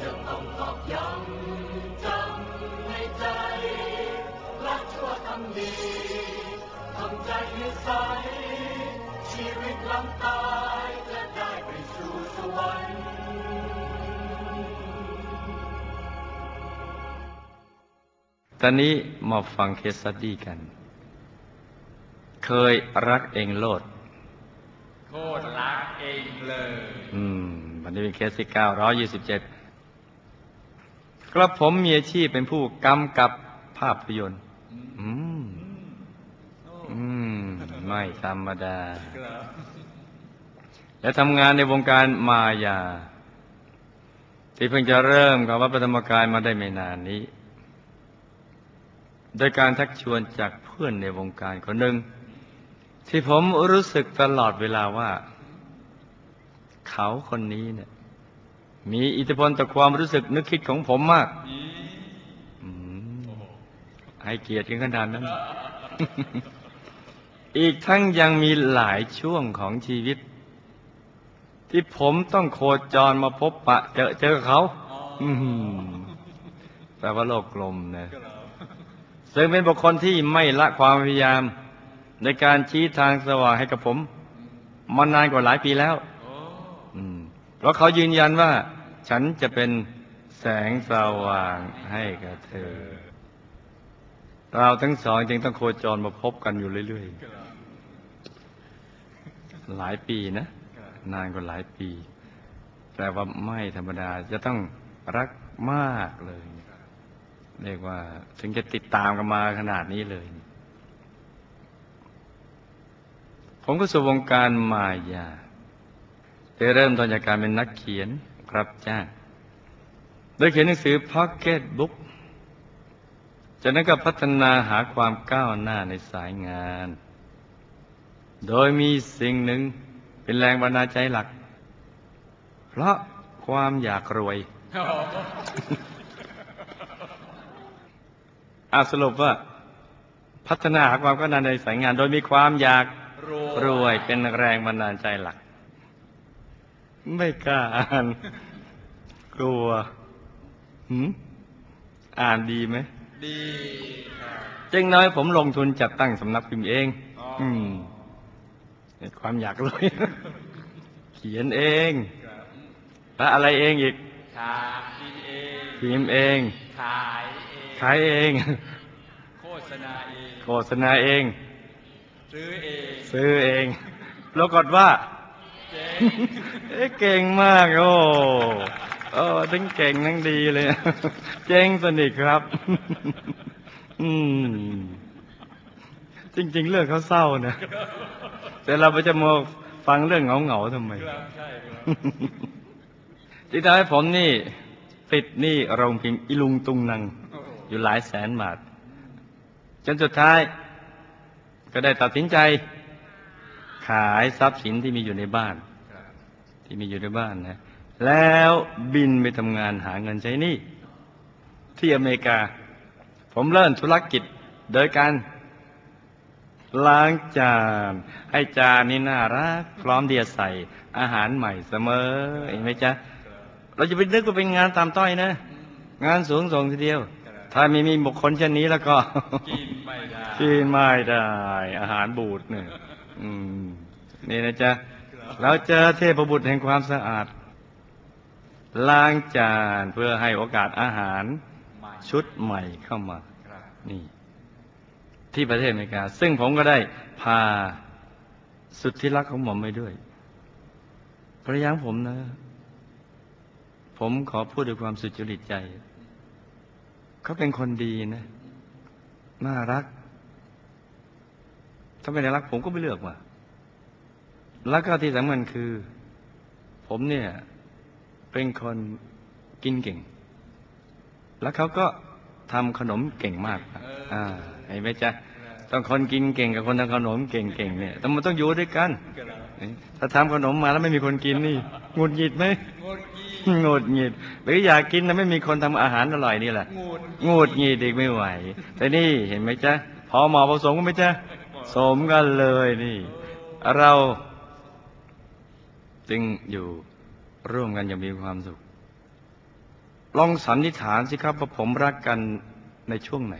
จะต้องตอกย้ำจำในใจรักชั่วทำดีทำใจให้ใสชีวิตลังตายจะได้ไปสู่สวรรค์ตอนนี้มาฟังเคสสตดี้กัน เคยรักเองโลด โคตรรักเองเลย อืม วันนี้เป็นเคสที่927กระผมมีอาชีพเป็นผู้กำกับภาพยนตร์ อืม อืม ไม่ธรรมดา และทำงานในวงการมายา ที่เพิ่งจะเริ่มกับวัดปฐมกายมาได้ไม่นานนี้ โดยการทักชวนจากเพื่อนในวงการคนหนึ่ง ที่ผมรู้สึกตลอดเวลาว่า เขาคนนี้เนี่ย มีอิทธิพลต่อความรู้สึกนึกคิดของผมมากอืมให้เกียรติกันขนาดนั้น อีกทั้งยังมีหลายช่วงของชีวิต ที่ผมต้องโคจรมาพบปะ เจอเจอเขาแปลว่าโลกกลมนะซึ่งเป็นบุคคลที่ไม่ละความพยายาม ในการชี้ทางสว่างให้กับผม มานานกว่าหลายปีแล้วเพราะเขายืนยันว่า ฉันจะเป็นแสงสว่างให้กับเธอ เราทั้งสองจึงต้องโคจรมาพบกันอยู่เรื่อยๆ หลายปีนะ นานกว่าหลายปี แต่ว่าไม่ธรรมดาจะต้องรักมากเลย เรียกว่า ถึงจะติดตามกันมาขนาดนี้เลย ผมก็สู่วงการมายาได้เริ่มต้นจากการเป็นนักเขียนครับจ้างโดยเขียนหนังสือพ็อกเก็ตบุ๊กจากนั้นก็พัฒนาหาความก้าวหน้าในสายงาน โดยมีสิ่งหนึ่งเป็นแรงบันดาลใจหลัก เพราะความอยากรวยอาสรุปว่า พัฒนาหาความก้าวหน้าในสายงาน โดยมีความอยาก รรวยเป็นแรงบันดาลใจหลัก ไม่กล้าอ่าน กลัวหืมอ่านดีไหม ดีครับจึงน้อยผมลงทุนจัดตั้งสำนักพิมพ์เองอ๋ออือืมในความอยากรวย เขียนเองครับแล้วอะไรเองอีกชาดีเองพิมพ์เอง ขายเอง ขายเอง โฆษณาเอง โฆษณาเอง ซื้อเอง ซื้อเองปรากฏว่าเจ๊เอ๊ะเก่งมากโอ้โอ้ทั้งเก่งทั้งดีเลย เจ๊งสนิทครับ อืม จริง ๆ เรื่องเขาเศร้านะแต่เราไปจะมาฟังเรื่องเหงาๆทำไมครับใช่ครับที่ทำให้ผมนี่ ติดหนี้โรงพิมพ์อิลุงตุงนังโอ้โหอยู่หลายแสนบาทจนสุดท้าย ก็ได้ตัดสินใจ ขายทรัพย์สินที่มีอยู่ในบ้าน ที่มีอยู่ในบ้านนะ แล้วบินไปทำงานหาเงินใช้หนี้ที่อเมริกา ผมเริ่มธุรกิจโดยการล้างจาน ให้จานนี่น่ารัก พร้อมที่จะใส่ อาหารใหม่เสมอเห็นไหมจ๊ะ เราจะไปนึกว่าเป็นงานตามต้อยนะ งานสูงส่งทีเดียว ถ้าไม่มีบุคคลเช่นนี้แล้วก็ กินไม่ได้กินไม่ได้ อาหารบูดเนี่ยอืมนี่นะจ๊ะเราเจอเทพบุตรแห่งความสะอาด ล้างจานเพื่อให้โอกาสอาหารไม่ชุดใหม่เข้ามาครับนี่ ที่ประเทศอเมริกา ซึ่งผมก็ได้พาสุดที่รักของผมไปด้วยภรรยาของผมนะ ผมขอพูดด้วยความสุจริตใจ เขาเป็นคนดีนะ น่ารัก ถ้าไม่ได้รักผมก็ไม่เลือกว่ะ แล้วก็ที่สำคัญคือ ผมเนี่ย เป็นคนกินเก่ง แล้วเขาก็ทำขนมเก่งมากครับอ่าเห็นไหมจ๊ะต้องคนกินเก่งกับคนทำขนมเก่งๆเนี่ยต้องมันต้องอยู่ด้วยกันครับถ้าทำขนมมาแล้วไม่มีคนกินนี่หงุดหงิดไหมงดกี้ หงุดหงิด หรืออยากกินแต่ไม่มีคนทำอาหารอร่อยนี่แหละงูดหงุดหงิดอีกไม่ไหว แต่นี่เห็นไหมจ๊ะพอเหมาะผสมกันไหมจ๊ะสมกันเลยนี่ เราจจึงอยู่ร่วมกันอย่างมีความสุข ลองสันนิษฐานสิครับว่าผมรักกันในช่วงไหน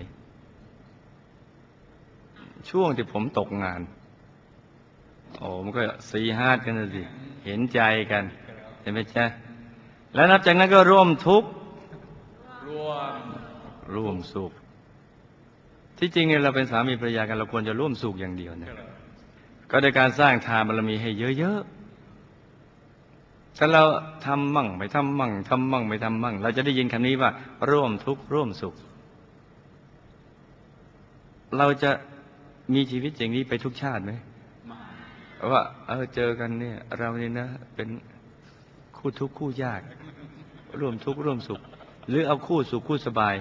ช่วงที่ผมตกงาน โอ้มันก็สีฮาดกันนะสิเห็นใจกัน เห็นไหมจ๊ะ แล้วนับจากนั้นก็ร่วมทุกข์รวมร่วมสุข ที่จริงเนี่ยเราเป็นสามีภรรยากันเราควรจะร่วมสุขอย่างเดียวนะก็โดยการสร้างทานบารมีให้เยอะๆถ้าเราทำมั่งไม่ทำมั่งทำมั่งไม่ทำมั่ง เราจะได้ยินคำนี้ว่า ร่วมทุกข์ร่วมสุข เราจะมีชีวิตอย่างนี้ไปทุกชาติไหมมาว่า เออเจอกันเนี่ย เราเนี่ยนะเป็น คู่ทุกข์คู่ยาก ร่วมทุกข์ร่วมสุข หรือเอาคู่สุขคู่สบาย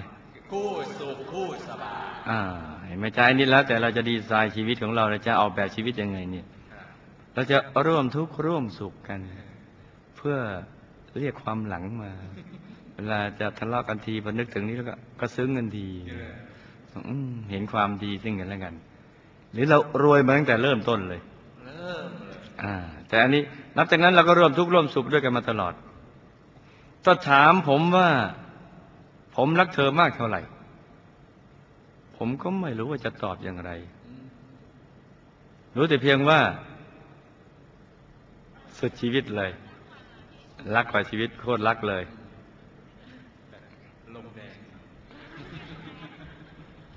คู่สุขคู่สบายอ่าเห็นไหมใจนี่แล้ว แต่เราจะดีไซน์ชีวิตของเราเราจะออกแบบชีวิตยังไงเนี่ยครับเราจะร่วมทุกข์ร่วมสุขกัน เพื่อเรียกความหลังมา เวลาจะทะเลาะกันทีพอนึกถึงนี้แล้วก็ก็ซึ้งกันทีอืมเห็นความดีซึ่งกันและกัน หรือเรารวยมาตั้งแต่เริ่มต้นเลยเริ่มเลยอ่า แต่อันนี้ นับจากนั้นเราก็ร่วมทุกข์ร่วมสุขด้วยกันมาตลอด ถ้าถามผมว่า ผมรักเธอมากเท่าไหร่ ผมก็ไม่รู้ว่าจะตอบอย่างไร รู้แต่เพียงว่า สุดชีวิตเลย รักกว่าชีวิตโคตรรักเลยลงแดง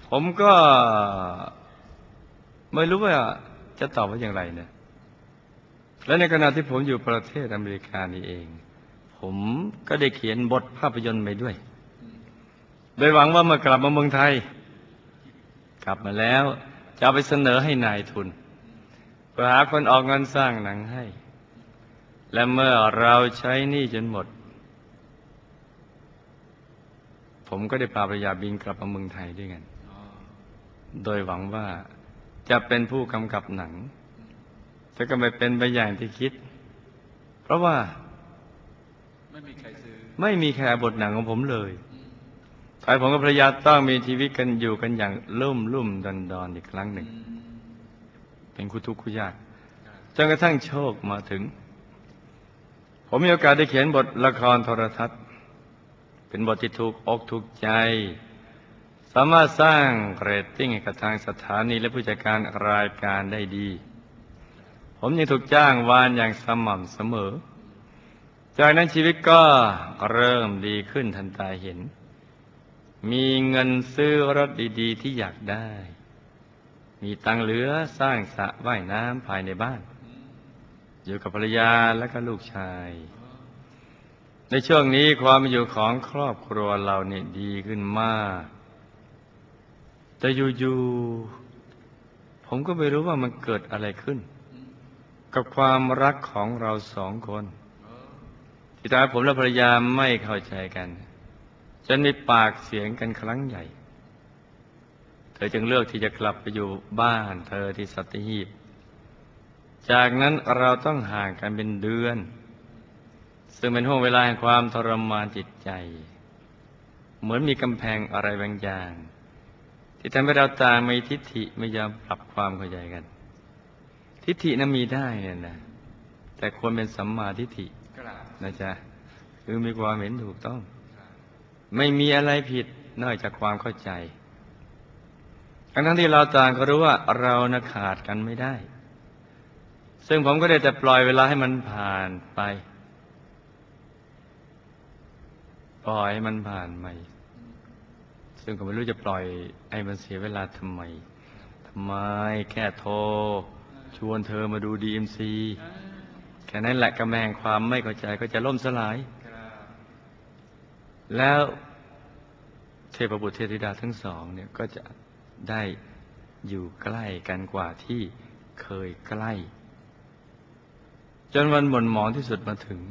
ผมก็ ไม่รู้ว่าจะตอบว่าอย่างไรเนี่ย และในขณะที่ผมอยู่ประเทศอเมริกานี่เอง ผมก็ได้เขียนบทภาพยนตร์ไปด้วย โดยหวังว่าเมื่อกลับมาเมืองไทย กลับมาแล้ว จะไปเสนอให้นายทุนเพื่อหาคนออกเงินสร้างหนังให้ และเมื่อเราใช้หนี้จนหมด ผมก็ได้พาภรรยาบินกลับมาเมืองไทยด้วยกัน โดยหวังว่าจะเป็นผู้กำกับหนัง แต่ก็ไม่เป็นไปอย่างที่คิด เพราะว่า ไม่มีใครซื้อไม่มีใครบทหนังของผมเลยฝ่ายผมกับภรรยาต้องมีชีวิตกันอยู่กันอย่างลุ่มลุ่มดอนดอนอีกครั้งหนึ่ง เป็นคู่ทุกข์คู่ยากจนกระทั่งโชคมาถึง ผมมีโอกาสได้เขียนบทละครโทรทัศน์ เป็นบทที่ถูกอกถูกใจ สามารถสร้างเรตติ้งให้กับทางสถานีและผู้จัดการรายการได้ดี ผมยังถูกจ้างวานอย่างสม่ำเสมอ จากนั้นชีวิตก็เริ่มดีขึ้นทันตาเห็น มีเงินซื้อรถดีๆ ที่อยากได้ มีตังเหลือสร้างสระว่ายน้ำภายในบ้าน อยู่กับภรรยาและก็ลูกชาย ในช่วงนี้ความอยู่ของครอบครัวเราเนี่ยดีขึ้นมากแต่อยู่ๆผมก็ไม่รู้ว่ามันเกิดอะไรขึ้น กับความรักของเราสองคนที่ทำให้ผมและภรรยาไม่เข้าใจกันจนมีปากเสียงกันครั้งใหญ่ เธอจึงเลือกที่จะกลับไปอยู่บ้านเธอที่สัตหีบ จากนั้นเราต้องห่างกันเป็นเดือน ซึ่งเป็นห่วงเวลาแห่งความทรมานจิตใจ เหมือนมีกำแพงอะไรบางอย่าง ที่ทำให้เราตางมีทิฏฐิไม่ยอมปรับความเข้าใจกัน ทิฏฐินั้นมีได้เนี่ยนะแต่ควรเป็นสัมมาทิฏฐิกราบนะจ๊ะคือมีความเห็นถูกต้องครับไม่มีอะไรผิดนอกจากความเข้าใจทั้งทั้งที่เราต่างก็รู้ว่าเรานะขาดกันไม่ได้ ซึ่งผมก็ได้แต่ปล่อยเวลาให้มันผ่านไป ปล่อยให้มันผ่านไปซึ่งก็ไม่รู้จะปล่อยให้มันเสียเวลาทำไมทำไมแค่โทร ชวนเธอมาดูดีเอ็มซีแค่นั้นแหละกำแพงความไม่เข้าใจก็จะล่มสลาย แล้วเทพบุตรเทพธิดาทั้งสองเนี่ยก็จะได้อยู่ใกล้กันกว่าที่เคยใกล้ จนวันหม่นหมองที่สุดมาถึง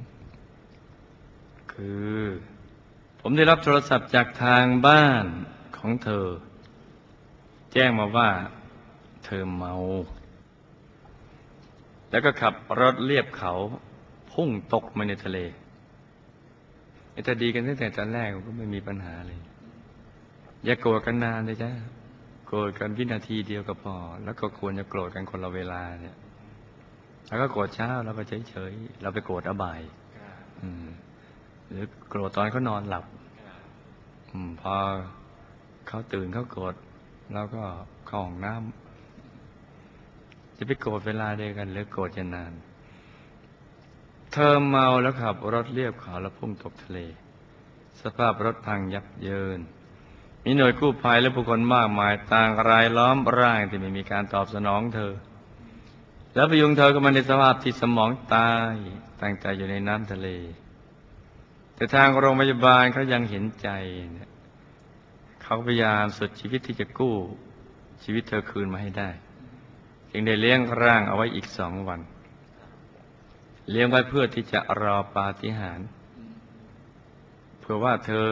คือ ผมได้รับโทรศัพท์จากทางบ้านของเธอ แจ้งมาว่า เธอเมา แล้วก็ขับรถเลียบเขาพุ่งตกมาในทะเลไอ้ถ้าดีกันตั้งแต่ตอนแรกก็ไม่มีปัญหาเลย อย่าโกรธกันนานเลยจ้ะโกรธกันวินาทีเดียวก็พอ แล้วก็ควรจะโกรธกันคนละเวลาเนี่ยแล้วก็โกรธเช้าเราก็เฉยเฉยๆเราไปโกรธอบายครับอืมหรือโกรธตอนเขานอนหลับครับอมพอเขาตื่นเขาโกรธเราก็เข้าห้องน้ำ จะไปโกรธเวลาเดียวกันหรือโกรธจะนาน เธอเมาแล้วขับรถเรียบเขาแล้วพุ่งตกทะเล สภาพรถพังยับเยิน มีหน่วยกู้ภัยและผู้คนมากมายต่างรายล้อมร่างที่ไม่มีการตอบสนองเธอ แล้วพยุงเธอก็มาในสภาพที่สมองตายตั้งใจอยู่ในน้ำทะเล แต่ทางโรงพยาบาลเขายังเห็นใจเนี่ยเขาพยายามสุดชีวิตที่จะกู้ชีวิตเธอคืนมาให้ได้ จึงได้เลี้ยงร่างเอาไว้อีกสองวัน เลี้ยงไว้เพื่อที่จะรอปาฏิหาริย์เพื่อว่าเธอ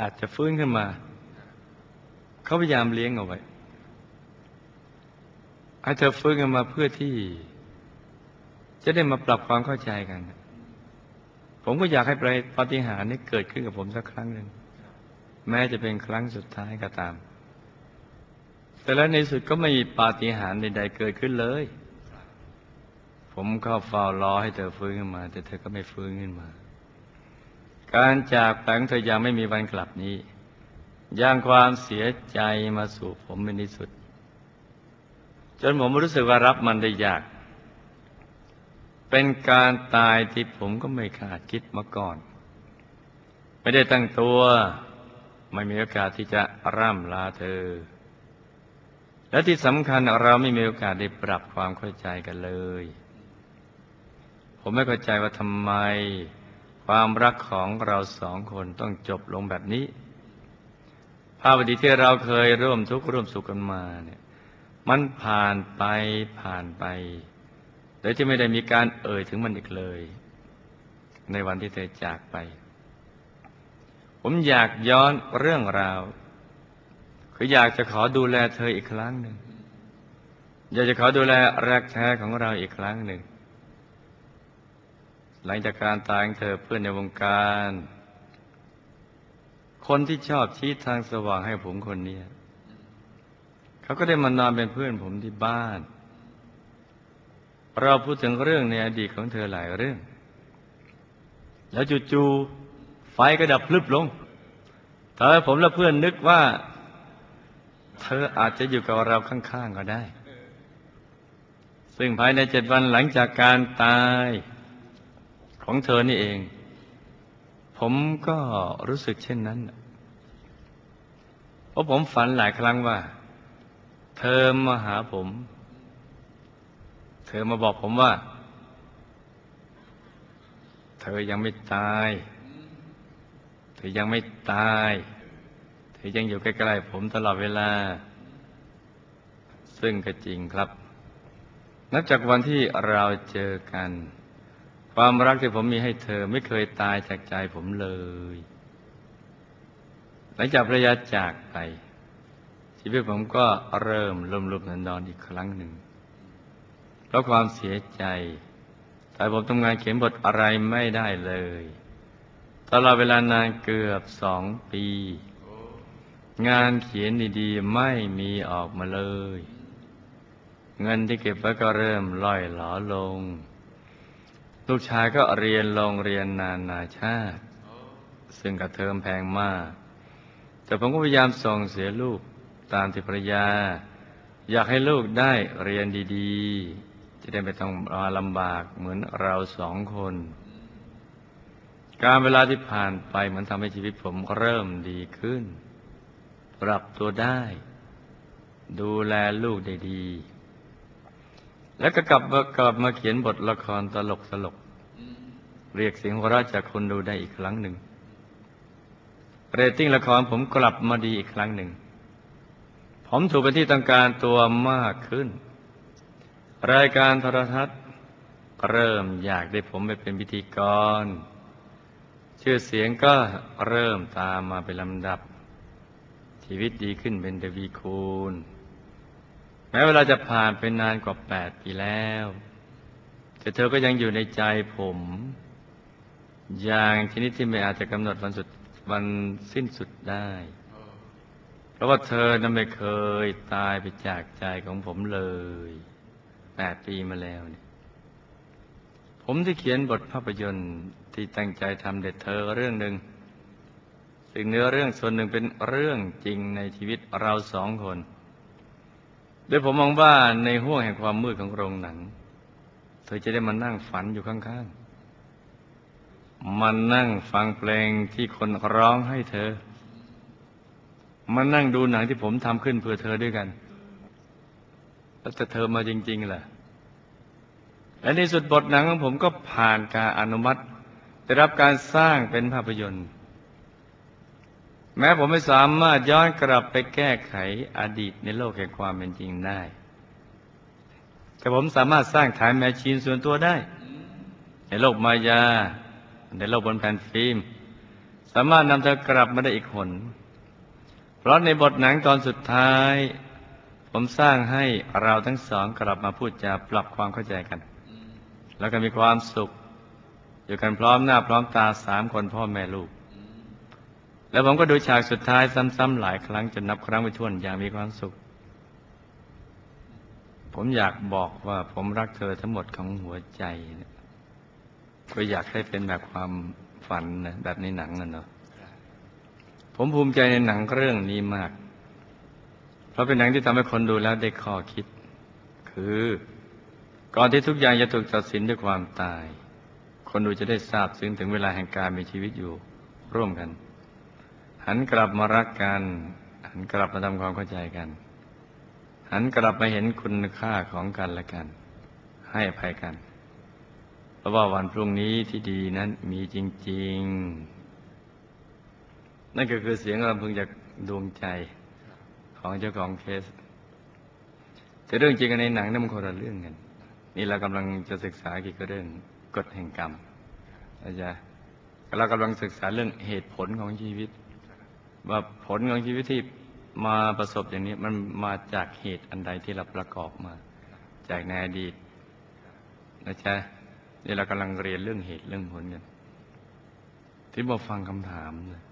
อาจจะฟื้นขึ้นมา เขาพยายามเลี้ยงเอาไว้ให้เธอฟื้นขึ้นมาเพื่อที่ จะได้มาปรับความเข้าใจกัน ผมก็อยากให้ปาฏิหาริย์นี้เกิดขึ้นกับผมสักครั้งหนึ่งแม้จะเป็นครั้งสุดท้ายก็ตาม แต่แล้วในสุดก็ไม่มีปาฏิหาริย์ใดๆเกิดขึ้นเลย ผมเข้าเฝ้ารอให้เธอฟื้นขึ้นมา แต่เธอก็ไม่ฟื้นขึ้นมา การจากไปของเธอยังไม่มีวันกลับนี้ย่างความเสียใจมาสู่ผมเป็นที่สุด จนผมรู้สึกว่ารับมันได้ยาก เป็นการตายที่ผมก็ไม่คาดคิดมาก่อน ไม่ได้ตั้งตัว ไม่มีโอกาสที่จะร่ำลาเธอ และที่สำคัญเราไม่มีโอกาสได้ปรับความเข้าใจกันเลย ผมไม่เข้าใจว่าทำไม ความรักของเราสองคนต้องจบลงแบบนี้ ภาพอดีตที่เราเคยร่วมทุกข์ร่วมสุขกันมาเนี่ยมันผ่านไปผ่านไปโดยที่ไม่ได้มีการเอ่ยถึงมันอีกเลย ในวันที่เธอจากไป ผมอยากย้อนเรื่องราว คืออยากจะขอดูแลเธออีกครั้งหนึ่ง อยากจะขอดูแลรักแท้ของเราอีกครั้งหนึ่ง หลังจากการตายของเธอเพื่อนในวงการ คนที่ชอบชี้ทางสว่างให้ผมคนเนี้ยเขาก็ได้มานอนเป็นเพื่อนผมที่บ้าน เราพูดถึงเรื่องในอดีตของเธอหลายเรื่อง แล้วจู่ๆไฟก็ดับพลึบลงเธอผมและเพื่อนนึกว่า เธออาจจะอยู่กับเราข้างๆก็ได้ ซึ่งภายในเจ็ดวันหลังจากการตายของเธอนี่เอง ผมก็รู้สึกเช่นนั้น เพราะผมฝันหลายครั้งว่า เธอมาหาผม เธอมาบอกผมว่า เธอยังไม่ตาย เธอยังไม่ตาย เธอยังอยู่ใกล้ๆผมตลอดเวลา ซึ่งก็จริงครับ นับจากวันที่เราเจอกัน ความรักที่ผมมีให้เธอไม่เคยตายจากใจผมเลย หลังจากภรรยาจากไป ชีวิตผมก็เริ่มลุ่มลุมนอนนอนอีกครั้งหนึ่ง เพราะความเสียใจแต่ผมทำงานเขียนบทอะไรไม่ได้เลย ตลอดเวลานานเกือบสองปี งานเขียนดีๆ ไม่มีออกมาเลย เงินที่เก็บไว้ก็เริ่มล่อยหลอลง ลูกชายก็เรียนโรงเรียนนานาชาติ ซึ่งกระเทอมแพงมาก แต่ผมก็พยายามส่งเสียลูกตามที่ภรรยา อยากให้ลูกได้เรียนดีๆ จะได้ไม่ต้องมาลำบากเหมือนเราสองคน การเวลาที่ผ่านไปเหมันทำให้ชีวิตผมเริ่มดีขึ้น ปรับตัวได้ ดูแลลูกได้ดี แล้วก็กลับมากลับมาเขียนบทละครตลกตลก เรียกเสียงหัวเราะจากคนดูได้อีกครั้งหนึ่ง เรตติ้งละครผมกลับมาดีอีกครั้งหนึ่ง ผมถูกเป็นที่ต้องการตัวมากขึ้น รายการโทรทัศน์เริ่มอยากได้ผมไปเป็นพิธีกร ชื่อเสียงก็เริ่มตามมาเป็นลำดับ ชีวิตดีขึ้นเป็นเดวีคูณ แม้เวลาจะผ่านไปนานกว่าแปดปีแล้ว แต่เธอก็ยังอยู่ในใจผม อย่างชนิดที่ไม่อาจจะกำหนดวันสุดวันสิ้นสุดได้ เพราะว่าเธอนั้นไม่เคยตายไปจากใจของผมเลยแปดปีมาแล้วเนี่ยผมที่เขียนบทภาพยนตร์ที่ตั้งใจทำเด็ดเธอเรื่องหนึ่ง ซึ่งเนื้อเรื่องส่วนหนึ่งเป็นเรื่องจริงในชีวิตเราสองคนโดยผมมองว่าในห้วงแห่งความมืดของโรงหนัง เธอจะได้มานั่งฝันอยู่ข้างๆมานั่งฟังเพลงที่คนร้องให้เธอมานั่งดูหนังที่ผมทำขึ้นเพื่อเธอด้วยกันแล้วแต่เธอมาจริงๆล่ะและในสุดบทหนังของผมก็ผ่านการอนุมัติ ได้รับการสร้างเป็นภาพยนตร์ แม้ผมไม่สามารถย้อนกลับไปแก้ไขอดีตในโลกแห่งความเป็นจริงได้ แต่ผมสามารถสร้างฐานแมชชีนส่วนตัวได้ ในโลกมายา ในโลกบนแผ่นฟิล์ม สามารถนำเธอกลับมาได้อีกคน เพราะในบทหนังตอนสุดท้าย ผมสร้างให้เราทั้งสองกลับมาพูดจาปรับความเข้าใจกัน แล้วก็มีความสุข อยู่กันพร้อมหน้าพร้อมตาสามคนพ่อแม่ลูก แล้วผมก็ดูฉากสุดท้ายซ้ำๆหลายครั้งจนนับครั้งไม่ถ้วนอย่างมีความสุข ผมอยากบอกว่าผมรักเธอทั้งหมดของหัวใจนะก็อยากให้เป็นแบบความฝันนะแบบในหนังนั่นเนาะผมภูมิใจในหนังเรื่องนี้มาก เพราะเป็นหนังที่ทำให้คนดูแล้วได้ข้อคิด คือก่อนที่ทุกอย่างจะถูกตัดสินด้วยความตาย คนดูจะได้ทราบซึ้งถึงเวลาแห่งการมีชีวิตอยู่ร่วมกัน หันกลับมารักกัน หันกลับมาทำความเข้าใจกัน หันกลับมาเห็นคุณค่าของกันและกัน ให้อภัยกัน เพราะว่าวันพรุ่งนี้ที่ดีนั้นมีจริง ๆ นั่นก็คือเสียงรำพึงจากดวงใจของเจ้าของเคส แต่เรื่องจริงกับในหนังนั้นมันคนละเรื่องกัน นี่เรากำลังจะศึกษาเกี่ยวกับเรื่องกฎแห่งกรรมอาจารย์เรากำลังศึกษาเรื่องเหตุผลของชีวิต ว่าผลของชีวิตที่มาประสบอย่างนี้มันมาจากเหตุอันใดที่เราประกอบมา จากในอดีตนะจ๊ะนี่เรากำลังเรียนเรื่องเหตุเรื่องผลกันที่มาฟังคำถามนะ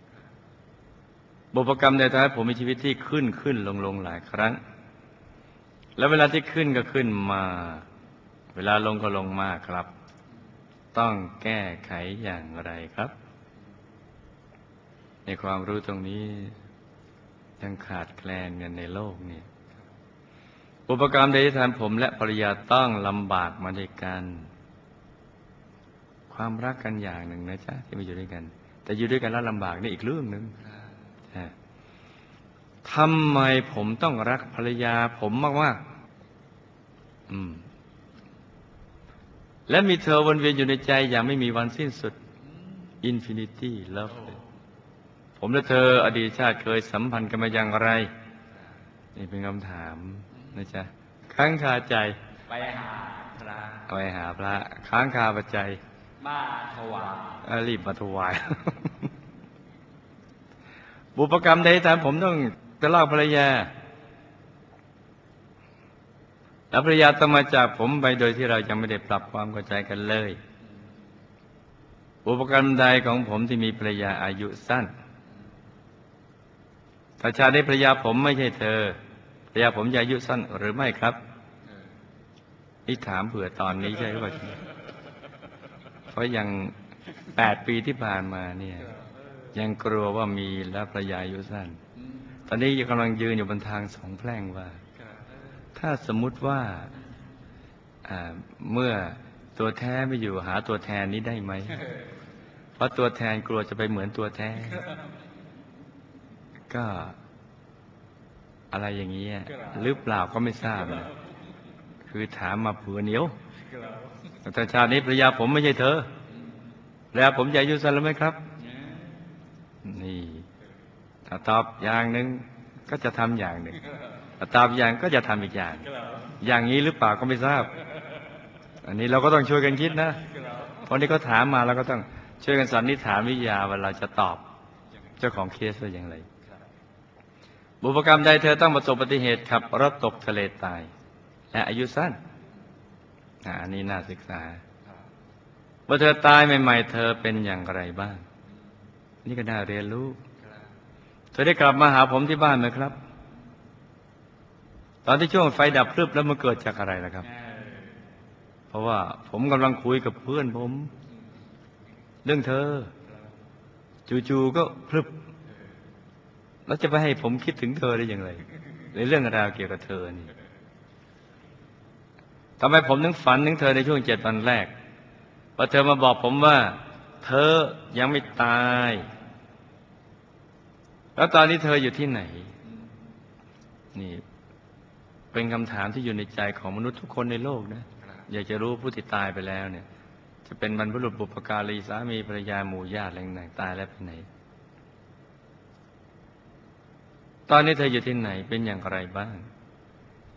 บุพกรรมในท้ายผมมีชีวิตที่ขึ้นขึ้นลงลงหลายครั้ง แล้วเวลาที่ขึ้นก็ขึ้นมา เวลาลงก็ลงมาครับ ต้องแก้ไขอย่างไรครับ ในความรู้ตรงนี้ยังขาดแคลนกันในโลกเนี่ยอุปกรรมใดที่ทำผมและภรรยาต้องลำบากมาด้วยกัน ความรักกันอย่างหนึ่งนะจ๊ะที่มาอยู่ด้วยกัน แต่อยู่ด้วยกันแล้วลำบากนี่อีกเรื่องหนึ่งทำไมผมต้องรักภรรยาผมมากๆอืม และมีเธอวนเวียนอยู่ในใจอย่างไม่มีวันสิ้นสุด Infinity Love ผมและเธออดีตชาติเคยสัมพันธ์กันมาอย่างไร นี่เป็นคำถามนะจ๊ะค้างคาใจ ไปหาพระเอาไปหาพระ ค้างคาปัจจัยมาถวายเอ่อรีบมาถวาย บุพกรรมใดตามผมต้องจะเล่าภรรยาแล้วภรรยาต้องมาจากผมไปโดยที่เรายังไม่ได้ปรับความเข้าใจกันเลยบุพกรรมใดของผมที่มีภรรยาอายุสั้น ถ้าชาตินี้ภรรยาผมไม่ใช่เธอภรรยาผมจะอายุสั้นหรือไม่ครับนี่ถามเผื่อตอนนี้ใช่หรือเปล่าเพราะยังแปดปีที่ผ่านมาเนี่ยยังกลัวว่ามีแล้วภรรยาอายุสั้น ตอนนี้กำลังยืนอยู่บนทางสองแพร่งว่า ถ้าสมมุติว่าเมื่อตัวแท้ไม่อยู่หาตัวแทนนี้ได้ไหม เพราะตัวแทนกลัวจะไปเหมือนตัวแท้ ก็อะไรอย่างนี้ยหรือเปล่าก็ไม่ทราบนะคือถามมาเผื่อเหนียวแต่ชาตินี้ภรรยาผมไม่ใช่เธอ แล้วผมจะอายุสั้นแล้วไหมครับ นี่ถ้าตอบอย่างหนึ่งก็จะทำอย่างหนึ่งถ้าตอบอย่างก็จะทำอีกอย่าง อย่างนี้หรือเปล่าก็ไม่ทราบ อันนี้เราก็ต้องช่วยกันคิดนะเพราะนี่เขาถามมาเราก็ต้องช่วยกันสันนิษฐานวิทยาว่าเราจะตอบ เจ้าของเคสว่าอย่างไร บุพกรรมใดเธอต้องประสบอุบัติเหตุขับรถตกทะเลตาย และอายุสั้นอันนี้น่าศึกษาว่าเธอตายใหม่ๆ เธอเป็นอย่างไรบ้าง นี่ก็น่าเรียนรู้เธอได้กลับมาหาผมที่บ้านไหมครับ ตอนที่ช่วงไฟดับพรึบแล้วมันเกิดจากอะไรล่ะครับเออราะว่าผมกำลังคุยกับเพื่อนผม เรื่องเธอ จู่ๆก็พลึบ แล้วจะไปให้ผมคิดถึงเธอได้อย่างไร ในเรื่องราวเกี่ยวกับเธอนี่ทำไมผมถึงฝันถึงเธอในช่วงเจ็ดวันแรกพอเธอมาบอกผมว่า เธอยังไม่ตาย แล้วตอนนี้เธออยู่ที่ไหน นี่ เป็นคำถามที่อยู่ในใจของมนุษย์ทุกคนในโลกนะ อยากจะรู้ผู้ที่ตายไปแล้วเนี่ย จะเป็นบรรพบุรุษบุพการีสามีภรรยาหมู่ญาติอะไรต่างๆตายแล้วไปไหน ตอนนี้เธออยู่ที่ไหนเป็นอย่างไรบ้าง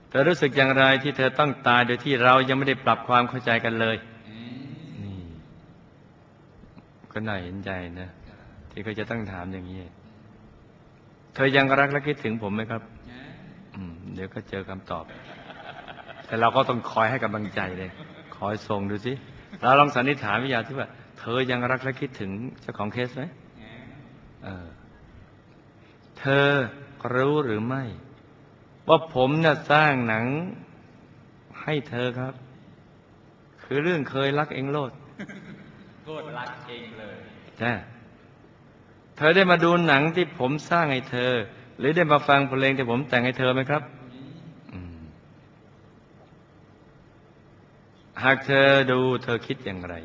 เธอรู้สึกอย่างไรที่เธอต้องตายโดยที่เรายังไม่ได้ปรับความเข้าใจกันเลยนี่ก็น่าเห็นใจนะ ที่เขาจะต้องถามอย่างนี้ เธอยังรักและคิดถึงผมไหมครับเดี๋ยวก็เจอคำตอบ แต่เราก็ต้องคอยให้กำลังใจเลย คอยส่งดูสิเราลองสันนิษฐานวิทยาที่ว่า เธอยังรักและคิดถึงเจ้าของเคสไหมเออ เธอ รู้หรือไม่ ว่าผมน่ะสร้างหนังให้เธอครับ คือเรื่องเคยรักเองโลดโคตรรักเองเลยจ้ะเธอได้มาดูหนังที่ผมสร้างให้เธอ หรือได้มาฟังเพลงที่ผมแต่งให้เธอไหมครับอืมหากเธอดูเธอคิดอย่างไร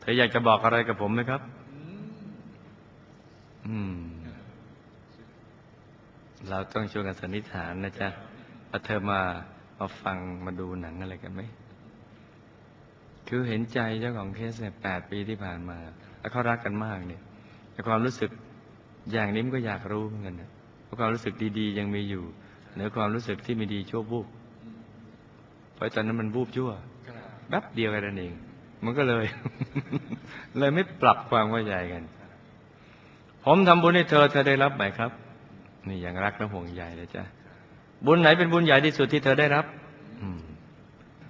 เธออยากจะบอกอะไรกับผมไหมครับ อืม เราต้องช่วยกันสันนิษฐานนะจ๊ะว่าเธอมามาฟังมาดูหนังอะไรกันไหม คือเห็นใจเจ้าของเคสเนี่ยแปดปีที่ผ่านมา แล้วเขารักกันมากเนี่ยแต่ความรู้สึกอย่างนี้มันก็อยากรู้เหมือนกันนะเพราะความรู้สึกดีๆ ยังมีอยู่เหนือความรู้สึกที่ไม่ดีชั่ววูบเพราะตอนนั้นมันวูบชั่วแป๊บเดียวกันนั่นเอง มันก็เลย เลยไม่ปรับความเข้าใจกัน ผมทำบุญให้เธอเธอได้รับไหมครับ นี่อย่างรักและห่วงใยเลยจ้ะบุญไหนเป็นบุญใหญ่ที่สุดที่เธอได้รับอืม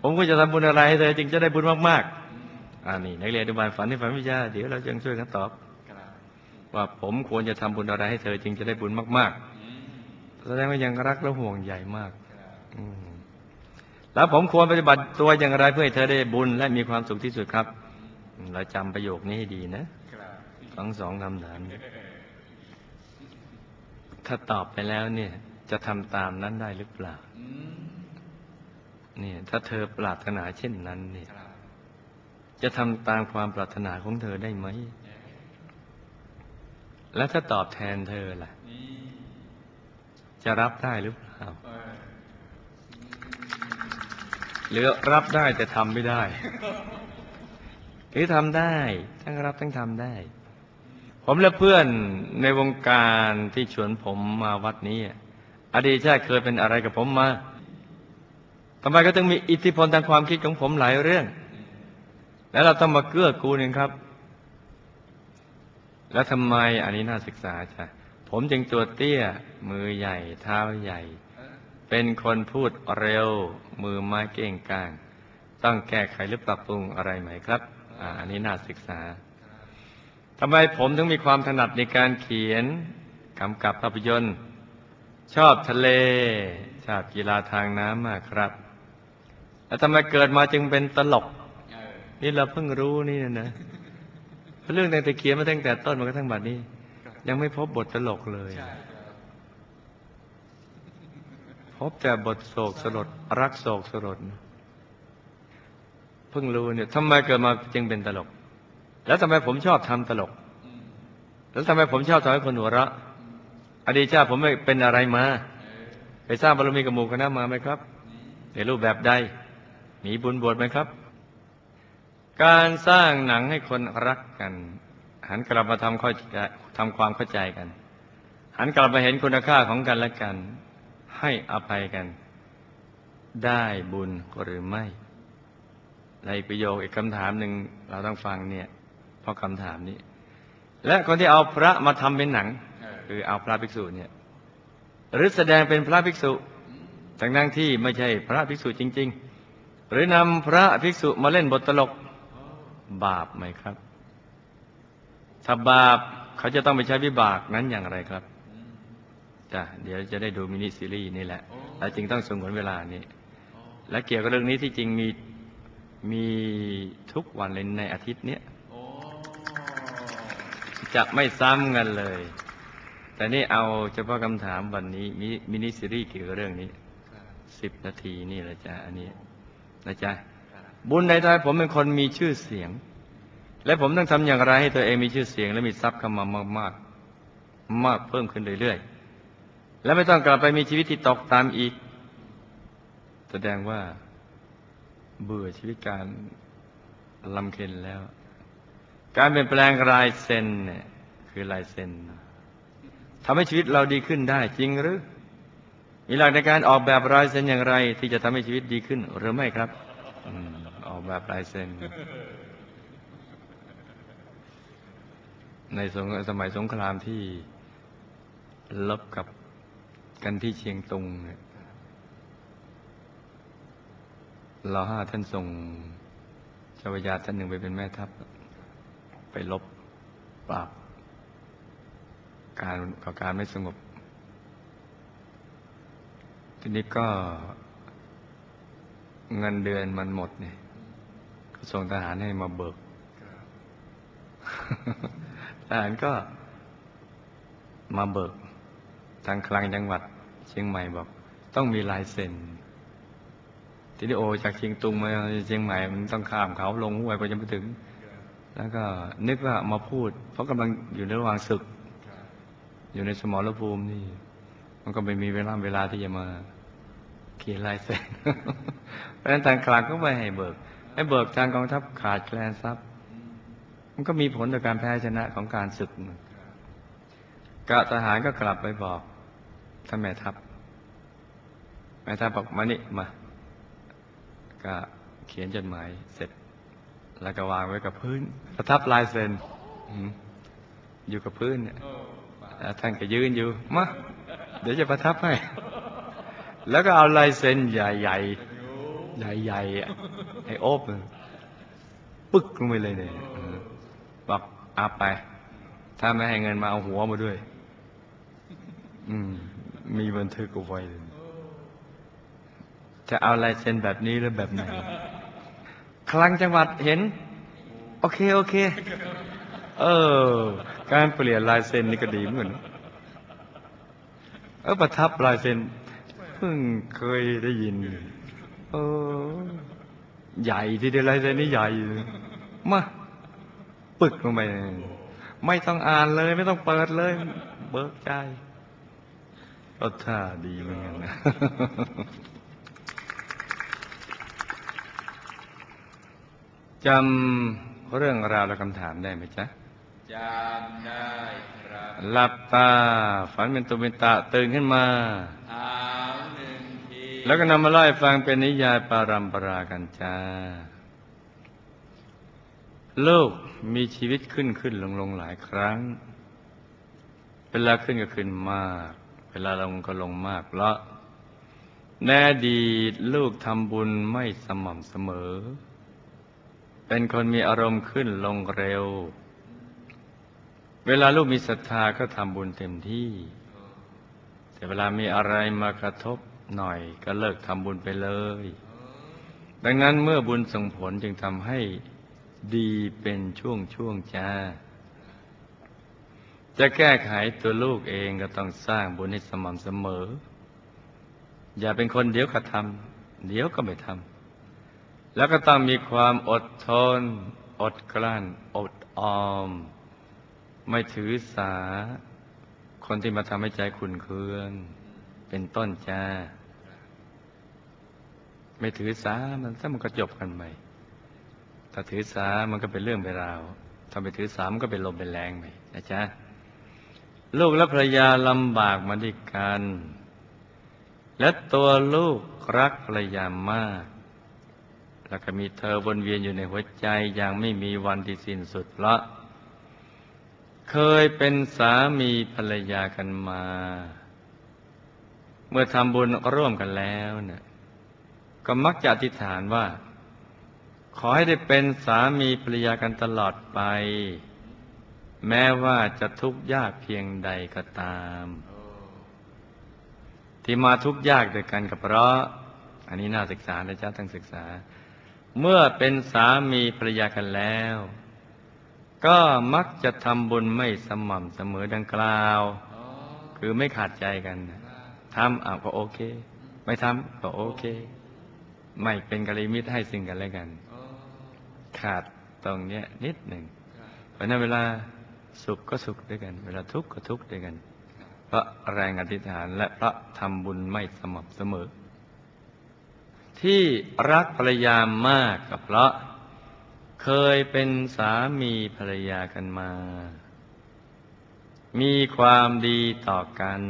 ผมก็จะทำบุญอะไรให้เธอจึงจะได้บุญมากๆอ่านี่นักเรียนอนุบาลฝันที่ฝันวิชาเดี๋ยวเราจะช่วยกันตอบว่าผมควรจะทำบุญอะไรให้เธอจึงจะได้บุญมาก ๆ แสดงว่ายังรักและห่วงใยมากอืมแล้วผมควรปฏิบัติตัวอย่างไรเพื่อให้เธอได้บุญและมีความสุขที่สุดครับ เราจำประโยคนี้ให้ดีนะทั้งสองคำถามนี้ ถ้าตอบไปแล้วเนี่ย จะทำตามนั้นได้หรือเปล่าเนี่ย ถ้าเธอปรารถนาเช่นนั้น เนี่ย จะทำตามความปรารถนาของเธอได้ไหม แล้วถ้าตอบแทนเธอล่ะ จะรับได้หรือเปล่าหรือรับได้แต่ทำไม่ได้ หรือทำได้ ทั้งรับทั้งทำได้ ผมและเพื่อนในวงการที่ชวนผมมาวัดนี้ อดีตชาติเคยเป็นอะไรกับผมมาทำไมก็ต้องมีอิทธิพลทางความคิดของผมหลายเรื่อง แล้วเราต้องมาเกื้อกูลกันครับ แล้วทำไมอันนี้น่าศึกษาจ้ะผมจึงตัวเตี้ย มือใหญ่ เท้าใหญ่ เป็นคนพูดเร็ว มือไม้เก่งกลาง ต้องแก้ไขหรือปรับปรุงอะไรไหมครับอ่าอันนี้น่าศึกษา ทำไมผมถึงมีความถนัดในการเขียนกำกับภาพยนตร์ ชอบทะเล ชอบกีฬาทางน้ำมากครับ แล้วทำไมเกิดมาจึงเป็นตลก นี่เราเพิ่งรู้นี่นะเรื่องตั้งแต่เขียนมาตั้งแต่ต้นมากระทั่งบัดนี้ ยังไม่พบบทตลกเลยพบแต่บทโศกสลดรักโศกสลดเพิ่งรู้เนี่ยทำไมเกิดมาจึงเป็นตลก แล้วทำไมผมชอบทำตลก แล้วทำไมผมชอบทำให้คนหัวเราะอดีตชาติผมไม่เป็นอะไรมา ไปสร้างบารมีกับหมู่คณะมาไหมครับ ในรูปแบบใด มีบุญบวชไหมครับ การสร้างหนังให้คนรักกัน หันกลับมาทำข้าใจทำความเข้าใจกัน หันกลับมาเห็นคุณค่าของกันและกัน ให้อภัยกัน ได้บุญหรือไม่ ในประโยคอีกคำถามหนึ่งเราต้องฟังเนี่ย เพราะคำถามนี้ และคนที่เอาพระมาทำเป็นหนัง คือเอาพระภิกษุเนี่ยหรือแสดงเป็นพระภิกษุทั้งนั้นที่ไม่ใช่พระภิกษุจริง ๆ หรือนำพระภิกษุมาเล่นบทตลกบาปไหมครับ ถ้าบาปเขาจะต้องไปใช้วิบากนั้นอย่างไรครับจ้ะเดี๋ยวจะได้ดูมินิซีรีส์นี่แหละเราจึงต้องสงวนเวลานี้ และเกี่ยวกับเรื่องนี้ที่จริงมีมีทุกวันเลยในอาทิตย์เนี้ย จะไม่ซ้ำกันเลย แต่นี่เอาเฉพาะคำถามวันนี้มิมินิซีรีส์เกี่ยวกับเรื่องนี้สิบนาทีนี่แหละจ้ะอันนี้นะจ๊ะบุญในทายผมเป็นคนมีชื่อเสียง และผมต้องทำอย่างไรให้ตัวเองมีชื่อเสียง และมีทรัพย์เข้ามามากมากๆ มากเพิ่มขึ้นเรื่อยๆ และไม่ต้องกลับไปมีชีวิตที่ตกตามอีก แสดงว่าเบื่อชีวิตการลำเค็นแล้ว การเปลี่ยนแปลงลายเซ็นเนี่ยคือลายเซ็นทำให้ชีวิตเราดีขึ้นได้จริงหรือ มีหลักในการออกแบบลายเซ็นอย่างไร ที่จะทำให้ชีวิตดีขึ้นหรือไม่ครับออกแบบลายเซ็นในสสมัยสงครามที่ลบกับกันที่เชียงตุงเนี่ยเราห้าท่านส่งเจ้าพระยาท่านหนึ่งไปเป็นแม่ทัพ ไปลบปราบการก่อการไม่สงบ ทีนี้ก็เงินเดือนมันหมดเนี่ยก็ส่งทหารให้มาเบิกทหารก็มาเบิก ทางคลังจังหวัด เชียงใหม่บอก ต้องมีลายเซ็นทีนี้โอจากเชียงตุงมาเชียงใหม่มันต้องข้ามเขาลงห้วยไปจนไปถึง แล้วก็นึกว่ามาพูด เพราะกำลังอยู่ในระหว่างศึก อยู่ในสมรภูมินี่ มันก็ไม่มีเวลาเวลาที่จะมาเขียนลายเซ็นเพราะฉะนั้นทางคลังก็ไม่ให้เบิกให้เบิกทางกองทัพขาดแคลนทรัพย์ มันก็มีผลต่อการแพ้ชนะของการศึกกะทหารก็กลับไปบอกท่านแม่ทัพแม่ทัพบอกมานี่มา ก็เขียนจดหมายเสร็จ แล้วก็วางไว้กับพื้น ประทับลายเซ็นอยู่กับพื้นเนี่ยโอ้ป่าแล้วท่านก็ยืนอยู่มาเดี๋ยวจะประทับให้ แล้วก็เอาลายเซ็นใหญ่ใหญ่ๆอะให้โอบปึ๊กลงไปเลยเนี่ยบอกอาไป ถ้าไม่ให้เงินมาเอาหัวมาด้วย อืม มีบันทึกเอาไว้เลยจะเอาลายเซ็นแบบนี้หรือแบบไหน คลังจังหวัดเห็น โอเคโอเค เออ การเปลี่ยนลายเซ็นนี่ก็ดีเหมือนกันเออประทับลายเซ็นเพิ่งเคยได้ยิน เออ ใหญ่ทีเดียวลายเซ็นนี่ใหญ่มาปึกลงไปเลยไม่ต้องอ่านเลย ไม่ต้องเปิดเลย เบิกใจก็ท่าดีเหมือนกันนะ จำเรื่องราวและคำถามได้ไหมจ๊ะจำได้ครับหลับตา ฝันเป็นตุเป็นตะตื่นขึ้นมาถามหนึ่งทีแล้วก็นำมาเล่าให้ฟังเป็นนิยายปารัมปรากันจ้าโลกมีชีวิตขึ้นขึ้นลงลงหลายครั้ง เวลาขึ้นก็ขึ้นมาก เวลาลงก็ลงมากเพราะแน่ดีตลูกทำบุญไม่สม่ำเสมอ เป็นคนมีอารมณ์ขึ้นลงเร็ว เวลาลูกมีศรัทธาก็ทำบุญเต็มที่ แต่เวลามีอะไรมากระทบหน่อยก็เลิกทำบุญไปเลย ดังนั้นเมื่อบุญส่งผลจึงทำให้ดีเป็นช่วงช่วงๆจ้า จะแก้ไขตัวลูกเองก็ต้องสร้างบุญให้สม่ำเสมอ อย่าเป็นคนเดี๋ยวก็ทำเดี๋ยวก็ไม่ทำ แล้วก็ต้องมีความอดทน อดกลั้น อดออม ไม่ถือสา คนที่มาทำให้ใจขุนเคือง เป็นต้นจ้า ไม่ถือสา มันถ้ามันก็จบกันไปถ้าถือสา มันก็เป็นเรื่องเป็นราวถ้าไปถือสา มันก็เป็นลมเป็นแรงไปนะจ๊ะ ลูกและภรรยาลำบากมาด้วยกัน และตัวลูกรักภรรยามาก แล้วก็มีเธอวนเวียนอยู่ในหัวใจอย่างไม่มีวันที่สิ้นสุดเพราะเคยเป็นสามีภรรยากันมา เมื่อทำบุญร่วมกันแล้วเนี่ยก็มักจะอธิษฐานว่า ขอให้ได้เป็นสามีภรรยากันตลอดไป แม้ว่าจะทุกข์ยากเพียงใดก็ตาม ที่มาทุกข์ยากด้วยกันกับเพราะ อันนี้น่าศึกษานะจ๊ะต้องศึกษา เมื่อเป็นสามีภรรยากันแล้ว ก็มักจะทำบุญไม่สม่ำเสมอดังกล่าว คือไม่ขาดใจกันทำอะก็โอเค ไม่ทำก็โอเค ไม่เป็นกัลยาณมิตรให้สิ่งกันและกัน ขาดตรงเนี้ยนิดหนึ่งเพราะฉะนั้นเวลาสุขก็สุขด้วยกัน เวลาทุกข์ก็ทุกข์ด้วยกัน เพราะแรงอธิษฐานและเพราะทำบุญไม่สม่ำเสมอ ที่รักภรรยามากก็เพราะ เคยเป็นสามีภรรยากันมา มีความดีต่อกัน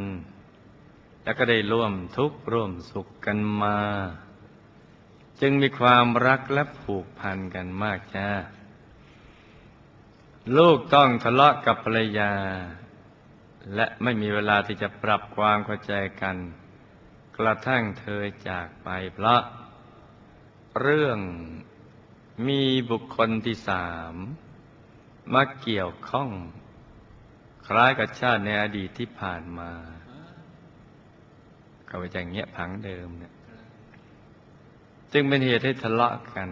แล้วก็ได้ร่วมทุกข์ร่วมสุขกันมา จึงมีความรักและผูกพันกันมากจ้าลูกต้องทะเลาะกับภรรยา และไม่มีเวลาที่จะปรับความเข้าใจกัน กระทั่งเธอจากไปเพราะ เรื่องมีบุคคลที่สามมาเกี่ยวข้อง คล้ายกับชาติในอดีตที่ผ่านมาเขาไปจากเงี้ยผังเดิมเนี่ยจึงเป็นเหตุให้ทะเลาะกัน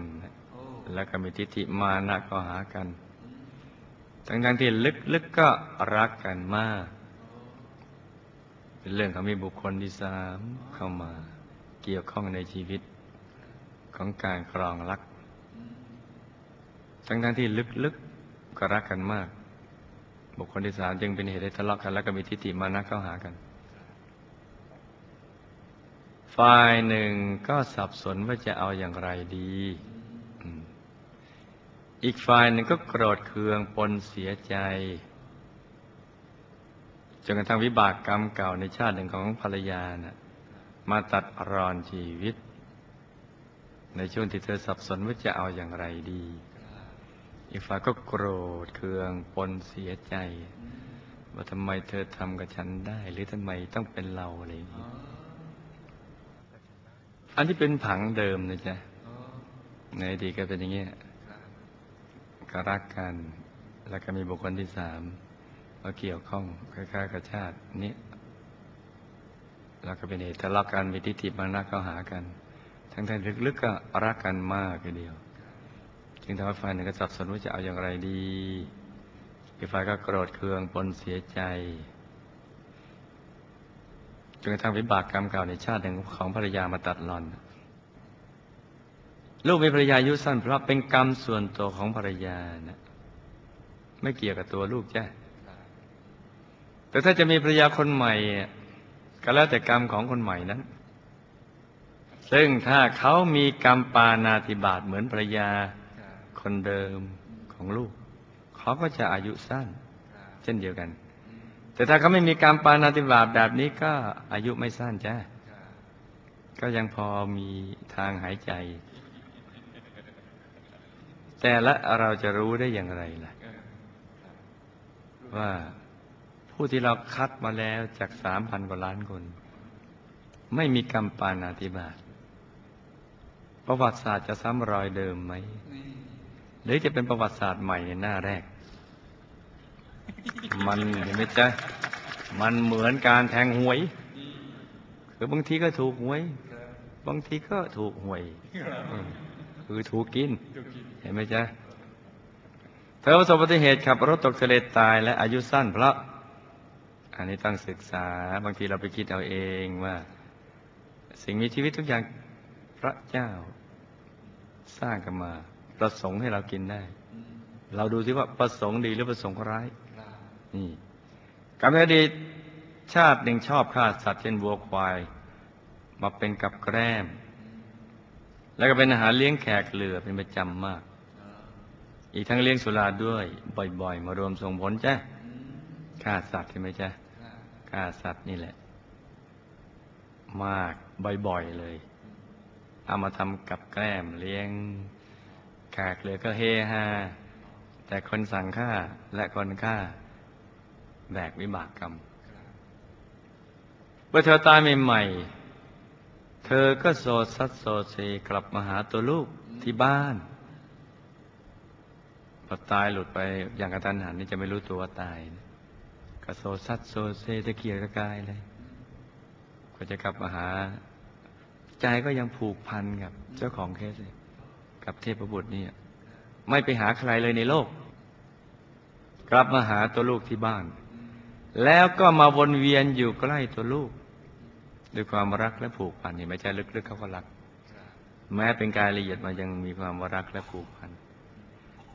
แล้วก็มีทิฏฐิมานะก็หากัน ทั้งๆที่ลึกๆก็รักกันมาก เป็นเรื่องของมีบุคคลที่สามเข้ามาเกี่ยวข้องในชีวิตของการครองรัก ทั้งๆที่ลึกๆก็รักกันมาก บุคคลที่สามจึงเป็นเหตุให้ทะเลาะกัน แล้วก็มีทิฏฐิมานะเข้าหากัน ฝ่ายหนึ่งก็สับสนว่าจะเอาอย่างไรดี อีกฝ่ายหนึ่งก็โกรธเคืองปนเสียใจ จนกระทั่งวิบากกรรมเก่าในชาติหนึ่งของภรรยานะ่ะมาตัดรอนชีวิต ในช่วงที่เธอสับสนว่าจะเอาอย่างไรดี อีกฝ่ายก็โกรธเคืองปนเสียใจ ว่าทำไมเธอทำกับฉันได้ หรือทำไมต้องเป็นเราอะไรอย่างนี้อันที่เป็นผังเดิมนะจ๊ะในอดีตก็เป็นอย่างเงี้ยก็รักกัน แล้วก็มีบุคคลที่สาม มาเกี่ยวข้องคล้ายๆกับชาตินี้แล้วก็เป็นเหตุทะเลาะกันมีทิฏฐิมานะเข้าหากัน ทั้งๆลึกๆก็รักกันมากทีเดียว จึงทำให้ฝ่ายหนึ่งก็สับสนว่าจะเอาอย่างไรดีอีกฝ่ายก็โกรธเคืองปนเสียใจจนกระทั่งวิบากกรรมเก่าในชาติหนึ่งของภรรยามาตัดรอน ลูกมีภรรยาอายุสั้นเพราะเป็นกรรมส่วนตัวของภรรยานะไม่เกี่ยวกับตัวลูกจ้ะ แต่ถ้าจะมีภรรยาคนใหม่ ก็แล้วแต่กรรมของคนใหม่นั้น ซึ่งถ้าเขามีกรรมปานาติบาตเหมือนภรรยาคนเดิมของลูก เขาก็จะอายุสั้น เช่นเดียวกัน แต่ถ้าเขาไม่มีกรรมปานาติบาตแบบนี้ก็อายุไม่สั้นจ้ะก็ยังพอมีทางหายใจ แต่ละเราจะรู้ได้อย่างไรล่ะ ว่า ผู้ที่เราคัดมาแล้วจากสามพันกว่าล้านคน ไม่มีกรรมปานาติบาตประวัติศาสตร์จะซ้ำรอยเดิมไหม หรือจะเป็นประวัติศาสตร์ใหม่ในหน้าแรก มันเห็นไหมจ๊ะมันเหมือนการแทงหวย คือบางทีก็ถูกหวย บางทีก็ถูกหวย คือถูกกิน เห็นไหมจ๊ะเธอประสบอุบัติเหตุขับรถตกทะเลตายและอายุสั้นเพราะ อันนี้ต้องศึกษาบางทีเราไปคิดเอาเองว่า สิ่งมีชีวิตทุกอย่างพระเจ้า สร้างกันมา ประสงค์ให้เรากินได้อืมเราดูซิว่าประสงค์ดีหรือประสงค์ร้ายครับนี่กรรมในอดีตชาติหนึ่งชอบฆ่าสัตว์เช่นวัวควาย มาเป็นกับแกล้มแล้วก็เป็นอาหารเลี้ยงแขกเหลือเป็นประจำมากอ๋ออีกทั้งเลี้ยงสุราด้วย บ่อย ๆ มารวมส่งผลจ้ะอืมฆ่าสัตว์ใช่ไหมจ๊ะครับ ฆ่าสัตว์นี่แหละ มากบ่อยๆเลย เอามาทำกับแกล้มเลี้ยงแขกเหลือก็เฮฮาแต่คนสั่งฆ่าและคนฆ่าแบกวิบากกรรมเมื่อเธอตายใหม่ๆ เธอก็โซซัดโซเซกลับมาหาตัวลูกที่บ้านพอตายหลุดไปอย่างกระทันหันนี่จะไม่รู้ตัวว่าตายนะ ก็โซซัดโซเซตะเกียกตะกายเลยก็จะกลับมาหา ใจก็ยังผูกพันกับ เจ้าของเคสเลยกับเทพบุตรนี่ไม่ไปหาใครเลยในโลก กลับมาหาตัวลูกที่บ้าน แล้วก็มาวนเวียนอยู่ใกล้ตัวลูก ด้วยความรักและผูกพันนี่ไม่ใช่ลึกๆเขาก็รัก แม้เป็นกายละเอียดมันยังมีความรักและผูกพัน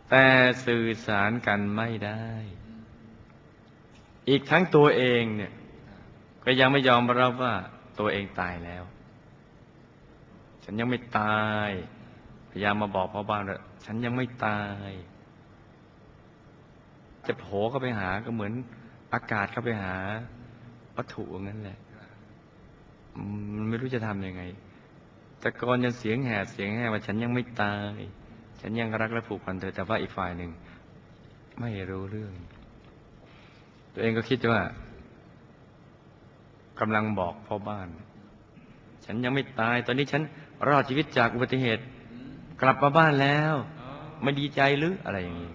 แต่สื่อสารกันไม่ได้ อีกทั้งตัวเองเนี่ย ก็ยังไม่ยอมรับว่าตัวเองตายแล้ว ฉันยังไม่ตาย พยายามมาบอกพ่อบ้านว่าฉันยังไม่ตาย จะโผล่เข้าไปหาก็เหมือนอากาศเข้าไปหาวัตถุงั้นแหละมันไม่รู้จะทำยังไงตะโกนจนเสียงแหบเสียงแหบว่าฉันยังไม่ตาย ฉันยังรักและผูกพันเธอแต่ว่าอีกฝ่ายหนึ่ง ไม่รู้เรื่อง ตัวเองก็คิดว่ากำลังบอกพ่อบ้าน ฉันยังไม่ตาย ตอนนี้ฉันรอดชีวิตจากอุบัติเหตุ กลับมาบ้านแล้ว ไม่ดีใจหรืออะไรอย่างนี้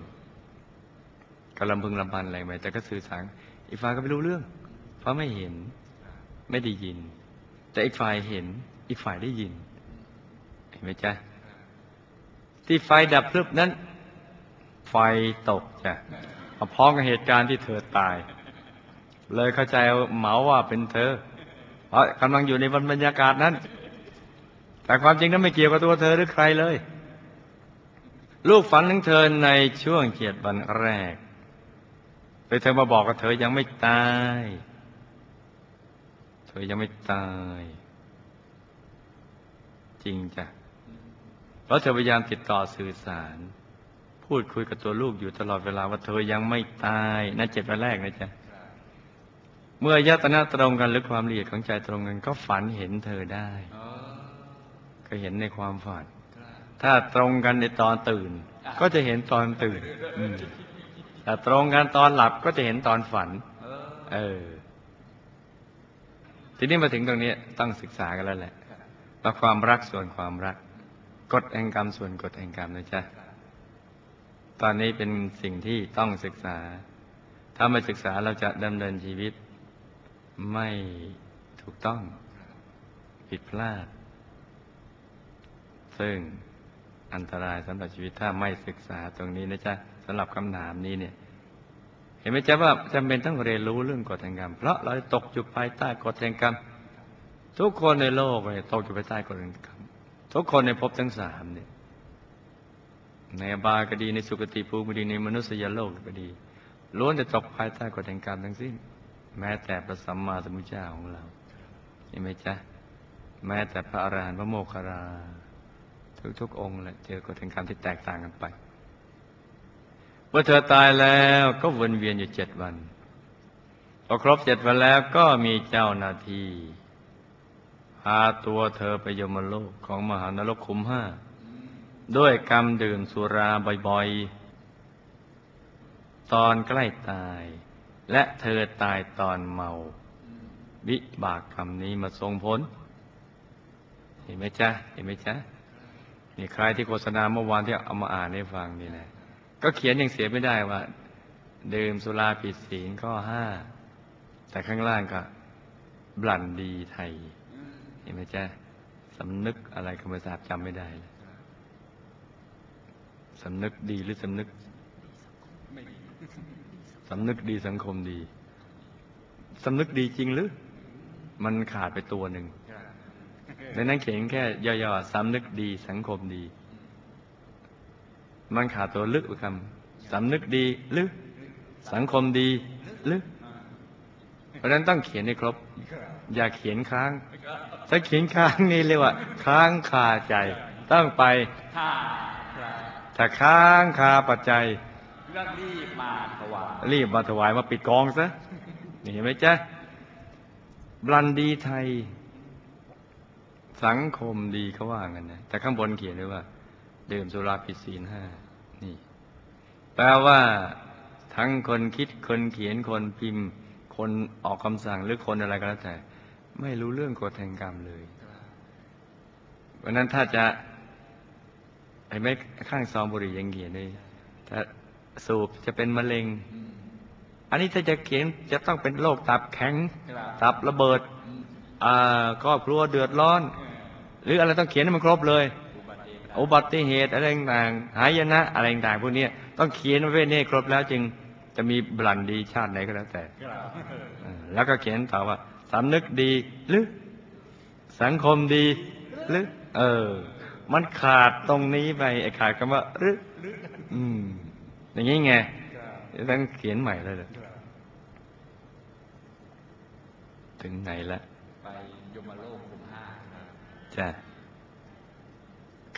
ก็ลำพึงลำพันอะไรไปแต่ก็สื่อสารอีกฝ่ายก็ไม่รู้เรื่อง เพราะไม่เห็นไม่ได้ยิน แต่อีกฝ่ายเห็น อีกฝ่ายได้ยิน เห็นไหมจ๊ะที่ไฟดับพลึบนั้น ไฟตกจ้ะมาพร้อมกับเหตุการณ์ที่เธอตาย เลยเข้าใจเหมาว่าเป็นเธอเพราะกำลังอยู่ในบรรยากาศนั้น แต่ความจริงนั้นไม่เกี่ยวกับตัวเธอหรือใครเลย ลูกฝันถึงเธอในช่วงเจ็ดวันแรกโดยเธอมาบอกกับเธอยังไม่ตาย เธอยังไม่ตาย จริงจ้ะเพราะเธอพยายามติดต่อสื่อสาร พูดคุยกับตัวลูกอยู่ตลอดเวลาว่าเธอยังไม่ตายนั่นเจ็ดวันแรกนะจ๊ะ เมื่อยตนะตรงกันหรือความละเอียดของใจตรงกันก็ฝันเห็นเธอได้ก็เห็นในความฝัน ถ้าตรงกันในตอนตื่น ก็จะเห็นตอนตื่นถ้าตรงกันตอนหลับก็จะเห็นตอนฝันเออเออ ทีนี้มาถึงตรงนี้ต้องศึกษากันแล้วแหละว่าความรักส่วนความรัก กฎแห่งกรรมส่วนกฎแห่งกรรมนะจ๊ะตอนนี้เป็นสิ่งที่ต้องศึกษา ถ้าไม่ศึกษาเราจะดำเนินชีวิต ไม่ถูกต้อง ผิดพลาด ซึ่งอันตรายสำหรับชีวิตถ้าไม่ศึกษาตรงนี้นะจ๊ะสำหรับคำถามนี้เนี่ย เห็นไหมจ๊ะว่าจำเป็นต้องเรียนรู้เรื่องกฎแห่งกรรม เพราะเราตกอยู่ภายใต้กฎแห่งกรรม ทุกคนในโลกเนี่ยตกอยู่ภายใต้กฎแห่งกรรม ทุกคนในภพทั้งสามเนี่ยในบาก็ดีในสุคติภูมิดีในมนุษยโลกก็ดีล้วนจะตกภายใต้กฎแห่งกรรมทั้งสิ้น แม้แต่พระสัมมาสัมพุทธเจ้าของเราเห็นไหมจ๊ะ แม้แต่พระอรหันต์พระโมคคัลลาทุกๆองค์แหละเจอกฎแห่งกรรมที่แตกต่างกันไปเมื่อเธอตายแล้วก็วนเวียนอยู่เจ็ดวันพอครบเจ็ดวันแล้วก็มีเจ้าหน้าที่พาตัวเธอไปยมโลกของมหานรกขุมห้าด้วยกรรมดื่มสุราบ่อยๆ ตอนใกล้ตาย และเธอตายตอนเมาวิบากกรรมนี้มาส่งผล เห็นไหมจ๊ะ เห็นไหมจ๊ะนี่ใครที่โฆษณาเมื่อวานที่เอามาอ่านให้ฟังนี่แหละก็เขียนยังเสียไม่ได้ว่า ดื่มสุราผิดศีลข้อห้า แต่ข้างล่างก็ บลันดีไทย เห็นไหมจ๊ะสำนึกอะไรก็ไม่ทราบจำไม่ได้เลยสำนึกดีหรือสำนึก สำนึกดีสังคมดีสำนึกดีจริงหรือ มันขาดไปตัวหนึ่งครับในนั้นเขียนแค่ย่อๆสำนึกดีสังคมดี มันขาดตัวลึกไปคำสำนึกดีหรือสังคมดีหรือเพราะฉะนั้นต้องเขียนให้ครบ อย่าเขียนค้าง ถ้าเขียนค้างนี่เรียกว่า ค้างคาใจ ต้องไป ถ้าครับถ้าค้างคาปัจจัย เรื่องรีบมาถวายรีบมาถวายมาปิดกองซะนี่เห็นไหมจ๊ะบรันดีไทย สังคมดีเขาว่ากันนะแต่ข้างบนเขียนไว้ว่าดื่มสุราผิดศีลห้านี่ แปลว่า ทั้งคนคิดคนเขียนคนพิมพ์ คนออกคำสั่งหรือคนอะไรก็แล้วแต่ ไม่รู้เรื่องกฎแห่งกรรมเลยเพราะนั้นถ้าจะไอ้ไม่ข้างซองบุหรี่ยังเขียนเลยถ้า สูบจะเป็นมะเร็งอืมอันนี้ถ้าจะเขียนจะต้องเป็นโรคตับแข็งครับตับระเบิดอืมอ่าครอบครัวเดือดร้อนเออหรืออะไรต้องเขียนให้มันครบเลย อุบัติเหตุอุบัติเหตุอะไรต่างๆหายนะอะไรต่างๆพวกเนี้ยต้องเขียนไว้เนี่ยครบแล้วจึงจะมีบลันดีชาติไหนก็แล้วแต่ครับเออแล้วก็เขียนต่อว่าสำนึกดีหรือสังคมดีหรือเออ มันขาดตรงนี้ไปไอ้ขาดคำว่าหรืออืม อย่างนี้ไงครับต้องเขียนใหม่เลยเหรอครับถึงไหนละไปยมโลกภูมิห้าครับจ้ะ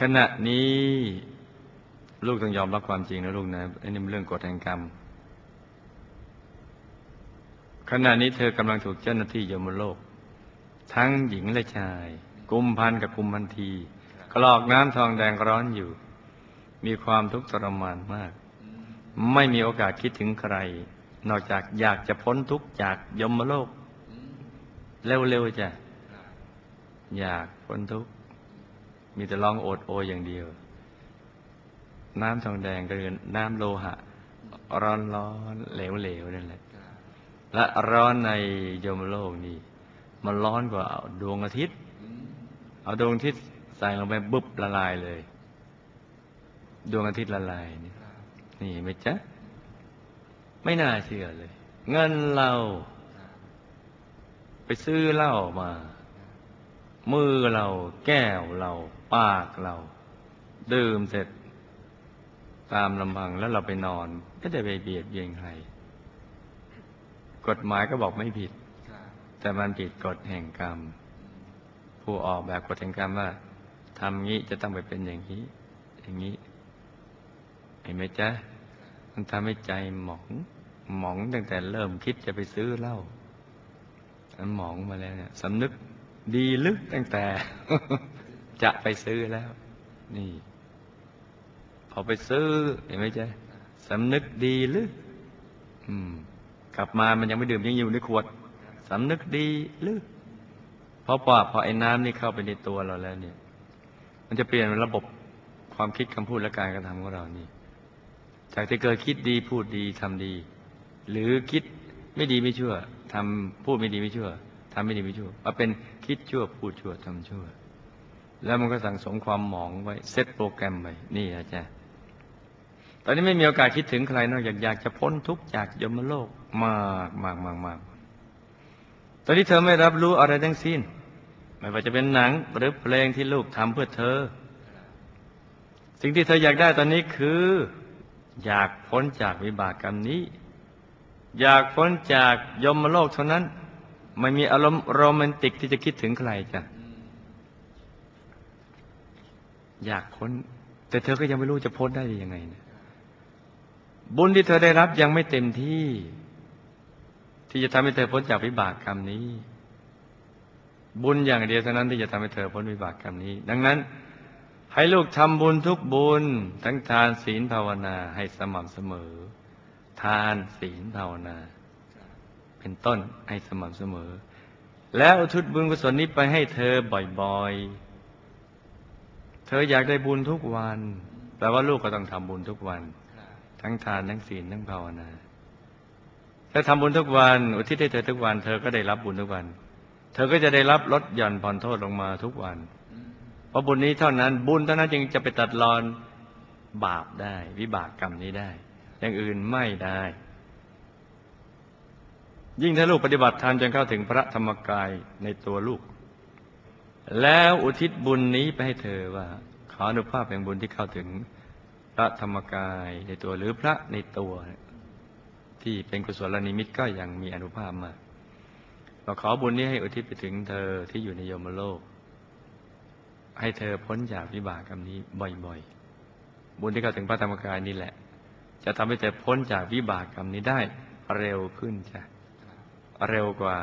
ขณะนี้ ลูกต้องยอมรับความจริงนะลูกนะไอ้นี่มันเรื่องกฎแห่งกรรม ขณะนี้เธอกำลังถูกเจ้าหน้าที่ยมโลก ทั้งหญิงและชาย กุมพันกับกุมพันทีกรอกน้ำทองแดงร้อนอยู่ มีความทุกข์ทรมานมากอืม ไม่มีโอกาสคิดถึงใคร นอกจากอยากจะพ้นทุกข์จากยมโลก เร็วๆจ้ะอยากพ้นทุกข์มีแต่ร้องโอดโอยอย่างเดียว น้ำทองแดงก็คือน้ำโลหะ ร้อนร้อนๆเหลวๆนั่นแหละ และร้อนในยมโลกนี่มันร้อนกว่าดวงอาทิตย์ เอาดวงอาทิตย์ใส่ลงไปบุบละลายเลย ดวงอาทิตย์ละลายนี่ นี่ไหมจ๊ะ ไม่น่าเชื่อเลย เงินเรา ไปซื้อเหล้ามา มือเราแก้วเรา ปากเรา ดื่มเสร็จ ตามลำพังแล้วเราไปนอน ก็จะไปเบียดเบียนใครกฎหมายก็บอกไม่ผิด แต่มันผิดกฎแห่งกรรม ผู้ออกแบบกฎแห่งกรรมว่าทำงี้จะต้องไปเป็นอย่างนี้ อย่างนี้ เห็นไหมจ๊ะ มันทำให้ใจหมอง หมองตั้งแต่เริ่มคิดจะไปซื้อเหล้ามันหมองมาแล้วเนี่ยสำนึกดีลึกตั้งแต่ จะไปซื้อแล้ว นี่ พอไปซื้อ เห็นไหมจ๊ะสำนึกดีลึกอืม กลับมามันยังไม่ดื่มยังอยู่ในขวดสำนึกดีลึกเพราะว่าพอไอ้น้ำนี่เข้าไปในตัวเราแล้วเนี่ย มันจะเปลี่ยนระบบความคิดคำพูดและการกระทำของเรานี่ จากที่เคยคิดดีพูดดีทำดี หรือคิดไม่ดีไม่ชั่วทำพูดไม่ดีไม่ชั่วทำไม่ดีไม่ชั่วมาเป็นคิดชั่วพูดชั่วทำชั่ว แล้วมันก็สั่งสมความหมองไว้เซตโปรแกรมไว้นี่อาจารย์ตอนนี้ไม่มีโอกาสคิดถึงใครนอกจากอยากจะพ้นทุกข์จากยมโลกมากมากมากมากตอนนี้เธอไม่รับรู้อะไรทั้งสิ้น ไม่ว่าจะเป็นหนังหรือเพลงที่ลูกทำเพื่อเธอ สิ่งที่เธออยากได้ตอนนี้คือ อยากพ้นจากวิบากกรรมนี้ อยากพ้นจากยมโลกเท่านั้น ไม่มีอารมณ์โรแมนติกที่จะคิดถึงใครจ้ะอยากพ้น แต่เธอก็ยังไม่รู้จะพ้นได้ยังไงนะบุญที่เธอได้รับยังไม่เต็มที่ ที่จะทำให้เธอพ้นจากวิบากกรรมนี้ บุญอย่างเดียวเท่านั้นที่จะทำให้เธอพ้นวิบากกรรมนี้ ดังนั้น ให้ลูกทำบุญทุกบุญ ทั้งทานศีลภาวนาให้สม่ำเสมอ ทานศีลภาวนา เป็นต้นให้สม่ำเสมอ แล้วอุทุศบุญกุศลนี้ไปให้เธอบ่อยๆ เธออยากได้บุญทุกวันแปลว่าลูกก็ต้องทำบุญทุกวัน ทั้งทานทั้งศีลทั้งภาวนาถ้าทำบุญทุกวัน อุทิศให้เธอทุกวัน เธอก็ได้รับบุญทุกวัน เธอก็จะได้รับลดหย่อนผ่อนโทษลงมาทุกวัน ราะบุญนี้เท่านั้น บุญเท่านั้นจึงจะไปตัดรอนบาปได้ วิบากกรรมนี้ได้ อย่างอื่นไม่ได้ ยิ่งถ้าลูกปฏิบัติธรรมจนเข้าถึงพระธรรมกายในตัวลูก แล้วอุทิศบุญนี้ไปให้เธอว่า ขออนุภาพแห่งบุญที่เข้าถึงพระธรรมกายในตัวหรือพระในตัว ที่เป็นกุศลนิมิตก็ยังมีอนุภาพมากเราขอบุญนี้ให้อุทิศไปถึงเธอที่อยู่ในโยมโลก ให้เธอพ้นจากวิบากกรรมนี้บ่อยๆ บุญที่เข้าถึงพระธรรมกายนี่แหละ จะทำให้เธอพ้นจากวิบากกรรมนี้ได้เร็วขึ้นจ้ะเร็วกว่า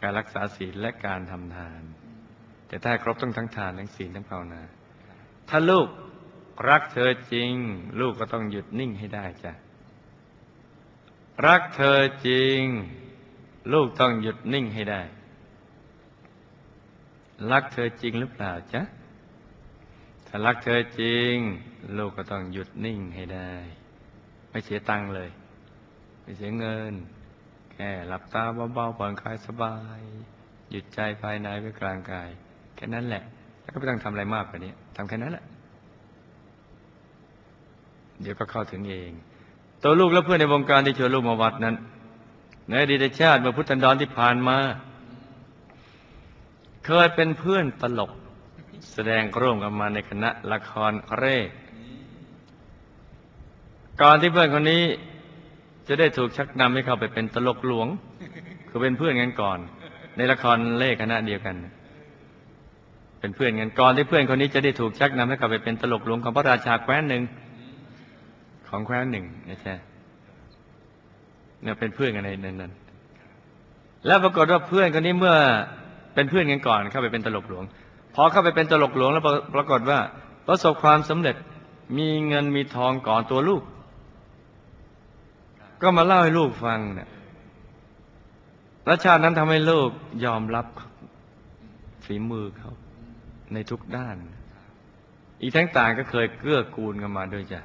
การรักษาศีลและการทำทาน แต่ถ้าครบต้องทั้งทานทั้งศีลทั้งภาวนา ถ้าลูกรักเธอจริง ลูกก็ต้องหยุดนิ่งให้ได้จ้ะรักเธอจริง ลูกต้องหยุดนิ่งให้ได้ รักเธอจริงหรือเปล่าจ๊ะ ถ้ารักเธอจริง ลูกก็ต้องหยุดนิ่งให้ได้ ไม่เสียตังค์เลย ไม่เสียเงิน แค่หลับตาเบาๆผ่อนคลายสบาย หยุดใจภายในไว้กลางกาย แค่นั้นแหละ แล้วก็ไม่ต้องทำอะไรมากกว่านี้ทำแค่นั้นแหละ เดี๋ยวก็เข้าถึงเอง ตัวลูกและเพื่อนในวงการที่ชวนลูกมาวัดนั้นในอดีตชาติเมื่อพุทธันดรที่ผ่านมา เคยเป็นเพื่อนตลก แสดงร่วมกันมาในคณะละครเร่ก่อนที่เพื่อนคนนี้จะได้ถูกชักนำให้เขาไปเป็นตลกหลวง คือเป็นเพื่อนกันก่อน ในละครเล่คณะเดียวกัน เป็นเพื่อนกันก่อนที่เพื่อนคนนี้จะได้ถูกชักนำให้เขาไปเป็นตลกหลวงของพระราชาแคว้นหนึ่งของแคว้นหนึ่งนะใช่เนี่ยเป็นเพื่อนกันในนั้น แล้วปรากฏว่าเพื่อนคนนี้เมื่อ เป็นเพื่อนกันก่อนเข้าไปเป็นตลกหลวง พอเข้าไปเป็นตลกหลวงแล้วปรากฏว่า ประสบความสำเร็จมีเงินมีทองก่อนตัวลูก ก็มาเล่าให้ลูกฟังเนี่ยรัชาตินั้นทำให้ลูกยอมรับฝีมือเขาในทุกด้าน อีกทั้งต่างก็เคยเกื้อกูลกันมาด้วยจ้ะ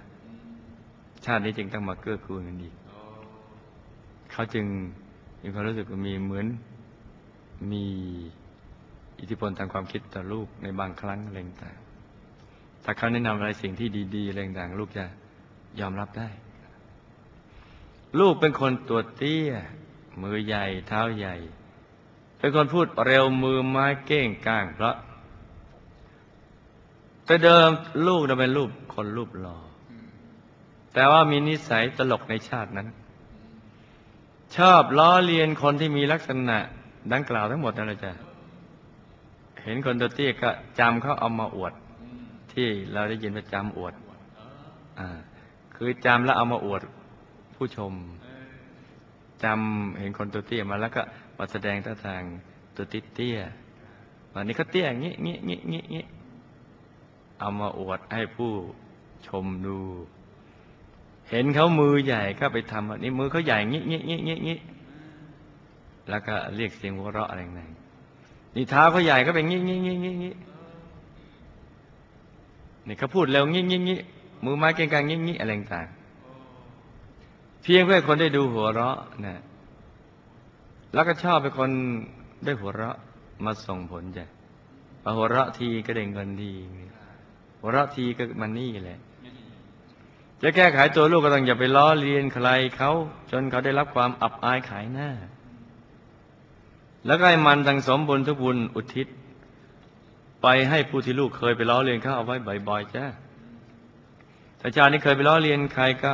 ชาตินี้จึงต้องมาเกื้อกูลกันอีกเขาจึงมีความรู้สึกมีเหมือนมี อิทธิพลทางความคิดต่อลูกในบางครั้งอะไรต่างถ้าเขาแนะนำอะไรสิ่งที่ดีๆอะไรต่างลูกจะยอมรับได้ ลูกเป็นคนตัวเตี้ย มือใหญ่เท้าใหญ่ เป็นคนพูดเร็วมือไม้เก้งก้างเพราะแต่เดิมลูกจะเป็นรูปคนรูปหล่อแต่ว่ามีนิสัยตลกในชาตินั้น ชอบล้อเลียนคนที่มีลักษณะดังกล่าวทั้งหมดนั่นแหละจ้ะ เห็นคนตัวเตี้ยก็จำเขาเอามาอวด ที่เราได้ยินประจำอวดอ่าคือจำแล้วเอามาอวดผู้ชมจำเห็นคนตัวเตี้ยมาแล้วก็มาแสดงท่าทางตัวติเตี้ยวันนี้เขาเตี้ยงี้งี้งี้งี้งี้เอามาอวดให้ผู้ชมดู เห็นเขามือใหญ่ก็ไปทำอันนี้มือเขาใหญ่งี้งี้งี้งี้งี้แล้วก็เรียกเสียงหัวเราะอะไรนั่น นี่เท้าเขาใหญ่ก็เป็นงี้งี้งี้งี้งี้นี่เขาพูดเร็วงี้งี้งี้มือไม้เก่งกางงี้งี้อะไรต่างเพียงเพื่อคนได้ดูหัวเราะนะแล้วก็ชอบเป็นคนได้หัวเราะมาส่งผลจ้ะพอหัวเราะทีก็ได้เงินทีหัวเราะทีก็มันนี่แหละจะแก้ไขตัวลูกก็ต้องอย่าไปล้อเลียนใครเขาจนเขาได้รับความอับอายขายหน้า แล้วก็ให้มันทั้งสมบุญทุกบุญอุทิศ ไปให้ผู้ที่ลูกเคยไปล้อเลียนเขาเอาไว้บ่อยๆจ้าถ้าชาตินี้เคยไปล้อเลียนใครก็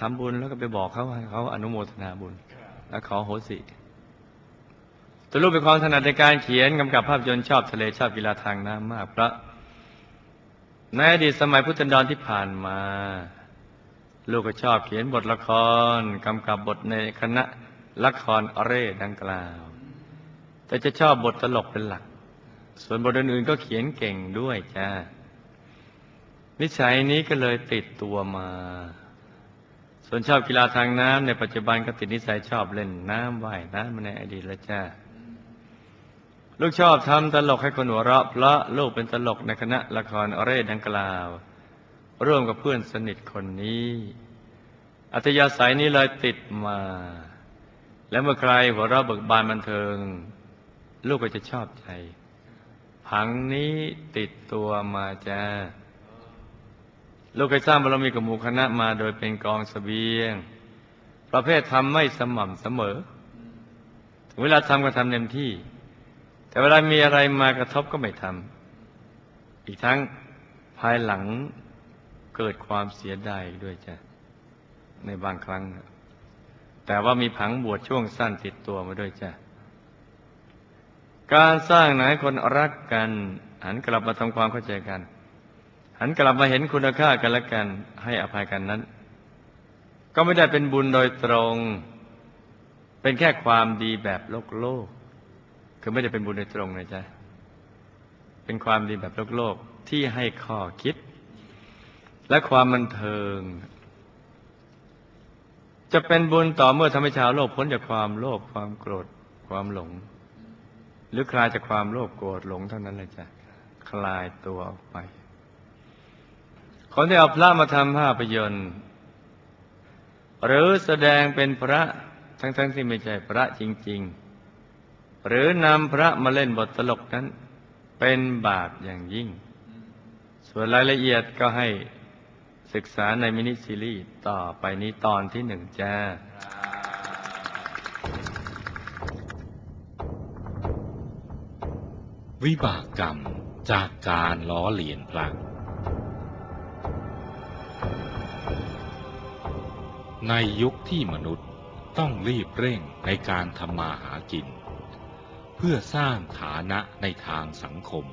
ทำบุญแล้วก็ไปบอกเขาให้เขาอนุโมทนาบุญ แล้วขอโหสิตัวลูกเป็นความถนัดในการเขียนกำกับภาพยนตร์ชอบทะเลชอบกีฬาทางน้ำมากพระในอดีตสมัยพุทธันดรที่ผ่านมา ลูกก็ชอบเขียนบทละครกำกับบทในคณะละครอเร่ดังกล่าว แต่จะชอบบทตลกเป็นหลัก ส่วนบทอื่นๆก็เขียนเก่งด้วยจ้านิสัยนี้ก็เลยติดตัวมา ส่วนชอบกีฬาทางน้ำในปัจจุบันก็ติดนิสัยชอบเล่นน้ำว่ายน้ำมาในอดีตแล้วจ้าลูกชอบทำตลกให้คนหัวเราะเพราะลูกเป็นตลกในคณะละครอเร่ดังกล่าว ร่วมกับเพื่อนสนิทคนนี้ อัธยาศัยนี้เลยติดมา และเมื่อใครหัวเราะเบิกบานบันเทิง ลูกก็จะชอบใจ ผังนี้ติดตัวมาจ้าลูกเคยสร้างบารมีกับหมู่คณะมาโดยเป็นกองสเสบียง ประเภททำไม่สม่ำเสมอ ถึงเวลาทำก็ทำเต็มที่ แต่เวลามีอะไรมากระทบก็ไม่ทำอีกทั้งภายหลังเกิดความเสียดายด้วยจ้ะในบางครั้ง แต่ว่ามีผังบวชช่วงสั้นติดตัวมาด้วยจ้ะ การสร้างไหนคนรักกัน หันกลับมาทำความเข้าใจกัน หันกลับมาเห็นคุณค่ากันและกัน ให้อภัยกันนั้น ก็ไม่ได้เป็นบุญโดยตรง เป็นแค่ความดีแบบโลกโลก คือไม่ได้เป็นบุญโดยตรงนะจ๊ะเป็นความดีแบบโลกโลกที่ให้ข้อคิด และความบันเทิง จะเป็นบุญต่อเมื่อทำให้ชาวโลกพ้นจากความโลภความโกรธความหลง หรือคลายจากความโลภโกรธหลงเท่านั้นเลยจ้ะคลายตัวออกไป คนที่เอาพระมาทำภาพยนตร์ หรือแสดงเป็นพระทั้งๆทที่ไม่ใช่พระจริง ๆ หรือนำพระมาเล่นบทตลกนั้น เป็นบาปอย่างยิ่ง ส่วนรายละเอียดก็ให้ศึกษาในมินิซีรีส์ต่อไปนี้ตอนที่หนึ่งจ้า วิบากกรรมจากการล้อเลียนพระในยุคที่มนุษย์ต้องรีบเร่งในการทำมาหากิน เพื่อสร้างฐานะในทางสังคม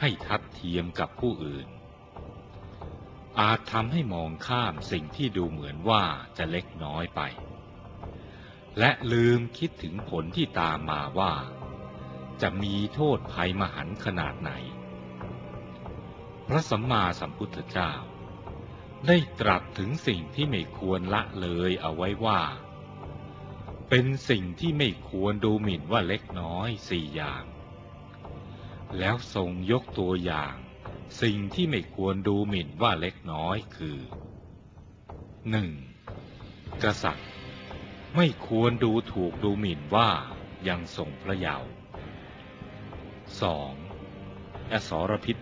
ให้ทัดเทียมกับผู้อื่น อาจทำให้มองข้ามสิ่งที่ดูเหมือนว่าจะเล็กน้อยไป และลืมคิดถึงผลที่ตามมาว่า จะมีโทษภัยมหันต์ขนาดไหน พระสัมมาสัมพุทธเจ้า ได้ตรัสถึงสิ่งที่ไม่ควรละเลยเอาไว้ว่า เป็นสิ่งที่ไม่ควรดูหมิ่นว่าเล็กน้อยสี่อย่าง แล้วทรงยกตัวอย่าง สิ่งที่ไม่ควรดูหมิ่นว่าเล็กน้อยคือหนึ่งกษัตริย์ ไม่ควรดูถูกดูหมิ่นว่ายังทรงพระเยาว์ สองอสรพิษ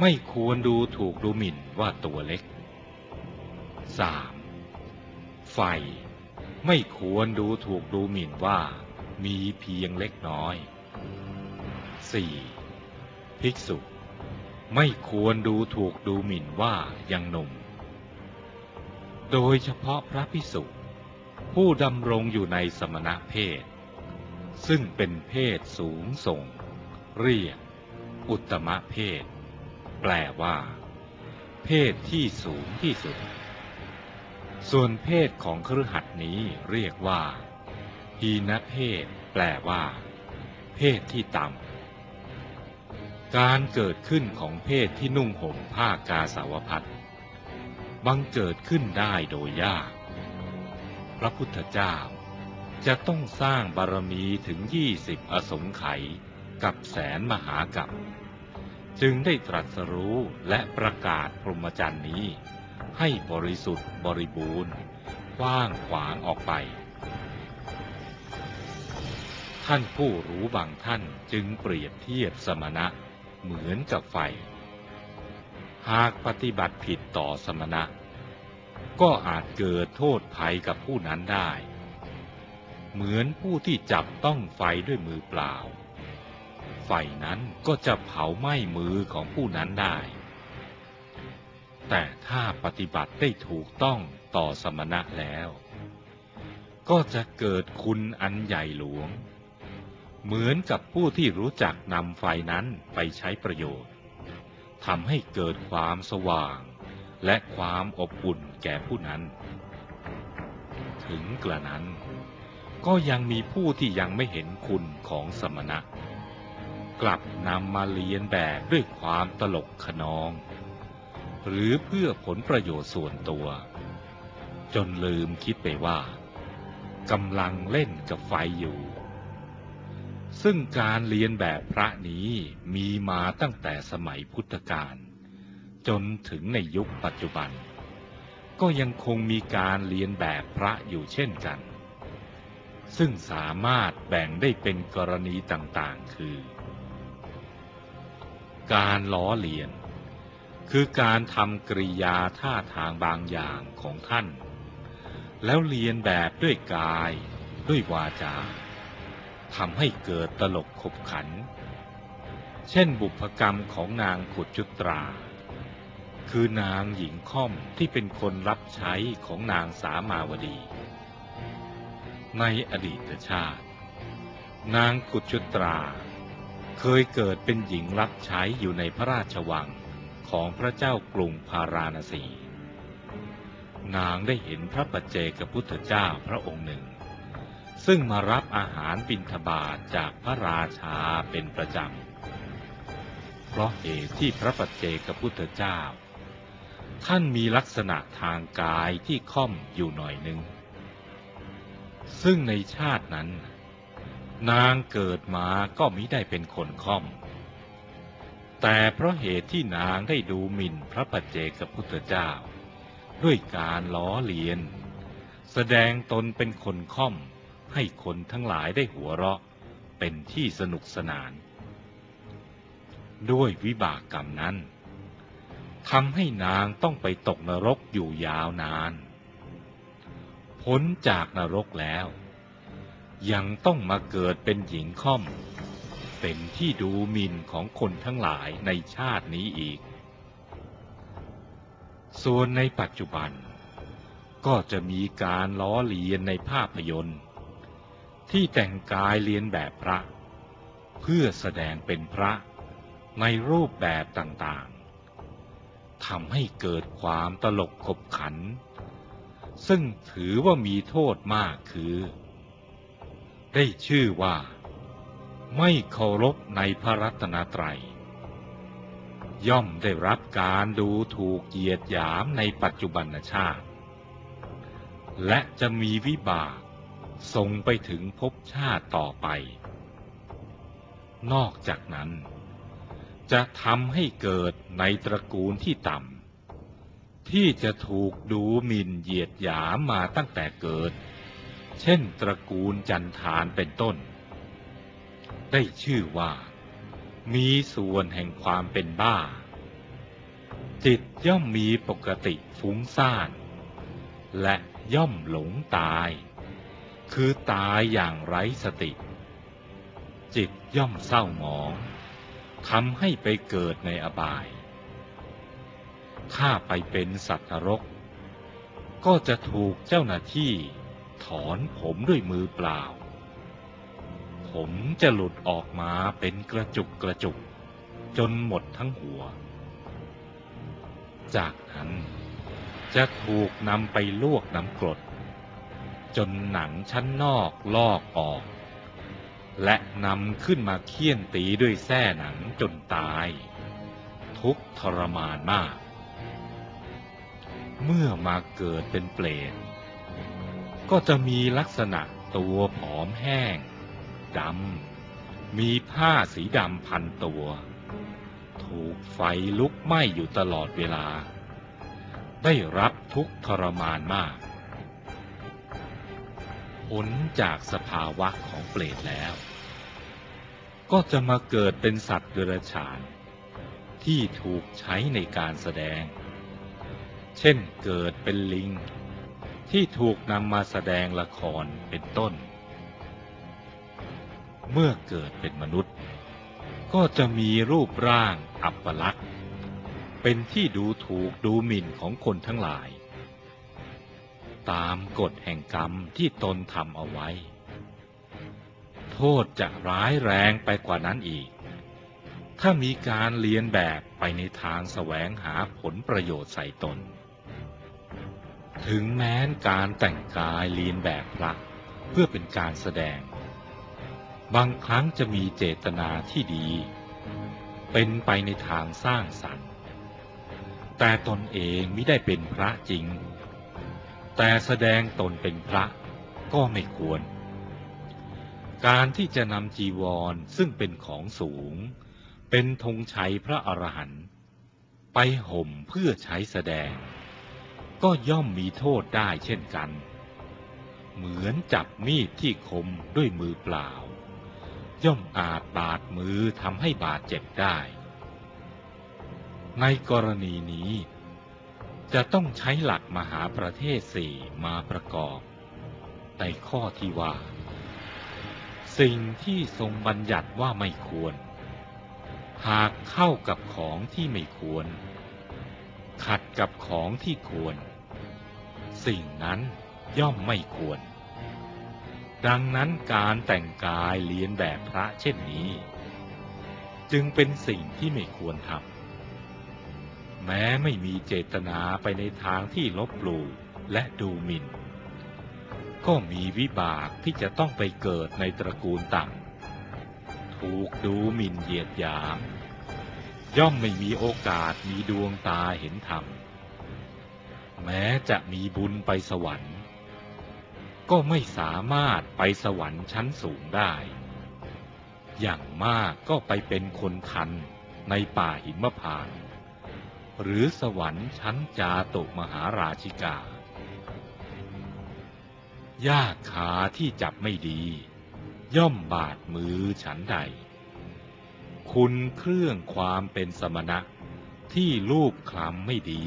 ไม่ควรดูถูกดูหมิ่นว่าตัวเล็กสามไฟ ไม่ควรดูถูกดูหมิ่นว่ามีเพียงเล็กน้อยสี่ภิกษุ ไม่ควรดูถูกดูหมิ่นว่ายังหนุ่ม โดยเฉพาะพระภิกษุ ผู้ดำรงอยู่ในสมณะเพศ ซึ่งเป็นเพศสูงส่ง เรียก อุตตมเพศ แปลว่า เพศที่สูงที่สุด ส่วนเพศของครือหัดนี้เรียกว่าฮีนเพศ แปลว่า เพศที่ต่ำการเกิดขึ้นของเพศที่นุ่งห่มผ้ากาสาวพัดบังเกิดขึ้นได้โดยยาก พระพุทธเจ้าจะต้องสร้างบารมีถึงยี่สิบอสงไขย กับแสนมหากับ จึงได้ตรัสรู้และประกาศพรหมจรรย์นี้ ให้บริสุทธิ์บริบูรณ์กว้างขวางออกไป ท่านผู้รู้บางท่านจึงเปรียบเทียบสมณะเหมือนกับไฟ หากปฏิบัติผิดต่อสมณะ ก็อาจเกิดโทษภัยกับผู้นั้นได้ เหมือนผู้ที่จับต้องไฟด้วยมือเปล่า ไฟนั้นก็จะเผาไหม้มือของผู้นั้นได้ แต่ถ้าปฏิบัติได้ถูกต้องต่อสมณะแล้ว ก็จะเกิดคุณอันใหญ่หลวง เหมือนกับผู้ที่รู้จักนำไฟนั้นไปใช้ประโยชน์ทำให้เกิดความสว่าง และความอบอุ่นแก่ผู้นั้น ถึงกระนั้นก็ยังมีผู้ที่ยังไม่เห็นคุณของสมณะ กลับนำมาเลียนแบบด้วยความตลกขนอง หรือเพื่อผลประโยชน์ส่วนตัว จนลืมคิดไปว่ากำลังเล่นกับไฟอยู่ ซึ่งการเรียนแบบพระนี้มีมาตั้งแต่สมัยพุทธกาลจนถึงในยุคปัจจุบัน ก็ยังคงมีการเรียนแบบพระอยู่เช่นกัน ซึ่งสามารถแบ่งได้เป็นกรณีต่างๆ คือ การล้อเลียน คือการทำกริยาท่าทางบางอย่างของท่าน แล้วเรียนแบบด้วยกายด้วยวาจาทำให้เกิดตลกขบขัน เช่นบุพกรรมของนางขุดจุตรา คือนางหญิงค่อมที่เป็นคนรับใช้ของนางสามาวดี ในอดีตชาติ นางกุดจุตรา เคยเกิดเป็นหญิงรับใช้อยู่ในพระราชวังของพระเจ้ากรุงพาราณสี นางได้เห็นพระปัจเจกพุทธเจ้าพระองค์หนึ่ง ซึ่งมารับอาหารบิณฑบาตจากพระราชาเป็นประจำ เพราะเหตุที่พระปัจเจกพุทธเจ้า ท่านมีลักษณะทางกายที่ค่อมอยู่หน่อยหนึ่ง ซึ่งในชาตินั้น นางเกิดมาก็มิได้เป็นคนค่อม แต่เพราะเหตุที่นางได้ดูหมิ่นพระปัจเจกพุทธเจ้า ด้วยการล้อเลียน แสดงตนเป็นคนค่อม ให้คนทั้งหลายได้หัวเราะเป็นที่สนุกสนาน ด้วยวิบากกรรมนั้นทำให้นางต้องไปตกนรกอยู่ยาวนาน พ้นจากนรกแล้ว ยังต้องมาเกิดเป็นหญิงค่อม เป็นที่ดูหมิ่นของคนทั้งหลายในชาตินี้อีก ส่วนในปัจจุบัน ก็จะมีการล้อเลียนในภาพยนตร์ ที่แต่งกายเลียนแบบพระ เพื่อแสดงเป็นพระในรูปแบบต่างๆ ทำให้เกิดความตลกขบขัน ซึ่งถือว่ามีโทษมากคือ ได้ชื่อว่า ไม่เคารพในพระรัตนตรัย ย่อมได้รับการดูถูกเหยียดหยามในปัจจุบันชาติ และจะมีวิบากส่งไปถึงภพชาติต่อไป นอกจากนั้น จะทำให้เกิดในตระกูลที่ต่ำที่จะถูกดูหมิ่นเหยียดหยามมาตั้งแต่เกิด เช่นตระกูลจันทานเป็นต้น ได้ชื่อว่า มีส่วนแห่งความเป็นบ้า จิตย่อมมีปกติฟุ้งซ่าน และย่อมหลงตาย คือตายอย่างไร้สติ จิตย่อมเศร้าหมองทำให้ไปเกิดในอบาย ถ้าไปเป็นสัตว์นรก ก็จะถูกเจ้าหน้าที่ ถอนผมด้วยมือเปล่า ผมจะหลุดออกมาเป็นกระจุกกระจุก จนหมดทั้งหัว จากนั้นจะถูกนำไปลวกน้ำกรด จนหนังชั้นนอกลอกออก และนำขึ้นมาเคี่ยนตีด้วยแส้หนังจนตาย ทุกทรมานมาก เมื่อมาเกิดเป็นเปรต ก็จะมีลักษณะตัวผอมแห้งดำมีผ้าสีดำพันตัว ถูกไฟลุกไหม้อยู่ตลอดเวลา ได้รับทุกทรมานมาก ผลจากสภาวะของเปรตแล้ว ก็จะมาเกิดเป็นสัตว์เดรัจฉาน ที่ถูกใช้ในการแสดง เช่นเกิดเป็นลิง ที่ถูกนำมาแสดงละครเป็นต้น เมื่อเกิดเป็นมนุษย์ ก็จะมีรูปร่างอัปลักษณ์ เป็นที่ดูถูกดูหมิ่นของคนทั้งหลาย ตามกฎแห่งกรรมที่ตนทำเอาไว้ โทษจะร้ายแรงไปกว่านั้นอีก ถ้ามีการเลียนแบบไปในทางแสวงหาผลประโยชน์ใส่ตน ถึงแม้นการแต่งกายเลียนแบบพระเพื่อเป็นการแสดง บางครั้งจะมีเจตนาที่ดี เป็นไปในทางสร้างสรรค์ แต่ตนเองไม่ได้เป็นพระจริง แต่แสดงตนเป็นพระก็ไม่ควร การที่จะนำจีวรซึ่งเป็นของสูง เป็นธงชัยพระอรหันต์ไปห่มเพื่อใช้แสดง ก็ย่อมมีโทษได้เช่นกัน เหมือนจับมีดที่คมด้วยมือเปล่า ย่อมอาจบาดมือทำให้บาดเจ็บได้ ในกรณีนี้ จะต้องใช้หลักมหาประเทศสี่มาประกอบ ในข้อที่ว่า สิ่งที่ทรงบัญญัติว่าไม่ควร หากเข้ากับของที่ไม่ควร ขัดกับของที่ควร สิ่งนั้นย่อมไม่ควร ดังนั้นการแต่งกายเลียนแบบพระเช่นนี้ จึงเป็นสิ่งที่ไม่ควรทำแม้ไม่มีเจตนาไปในทางที่ลบหลู่และดูหมิ่น ก็มีวิบากที่จะต้องไปเกิดในตระกูลต่ำถูกดูหมิ่นเหยียดหยาม ย่อมไม่มีโอกาสมีดวงตาเห็นธรรม แม้จะมีบุญไปสวรรค์ ก็ไม่สามารถไปสวรรค์ชั้นสูงได้ อย่างมากก็ไปเป็นคนทันในป่าหิมพานต์หรือสวรรค์ชั้นจาตุมหาราชิกา ยากขาที่จับไม่ดี ย่อมบาดมือฉันใด คุณเครื่องความเป็นสมณะ ที่รูปคลำไม่ดี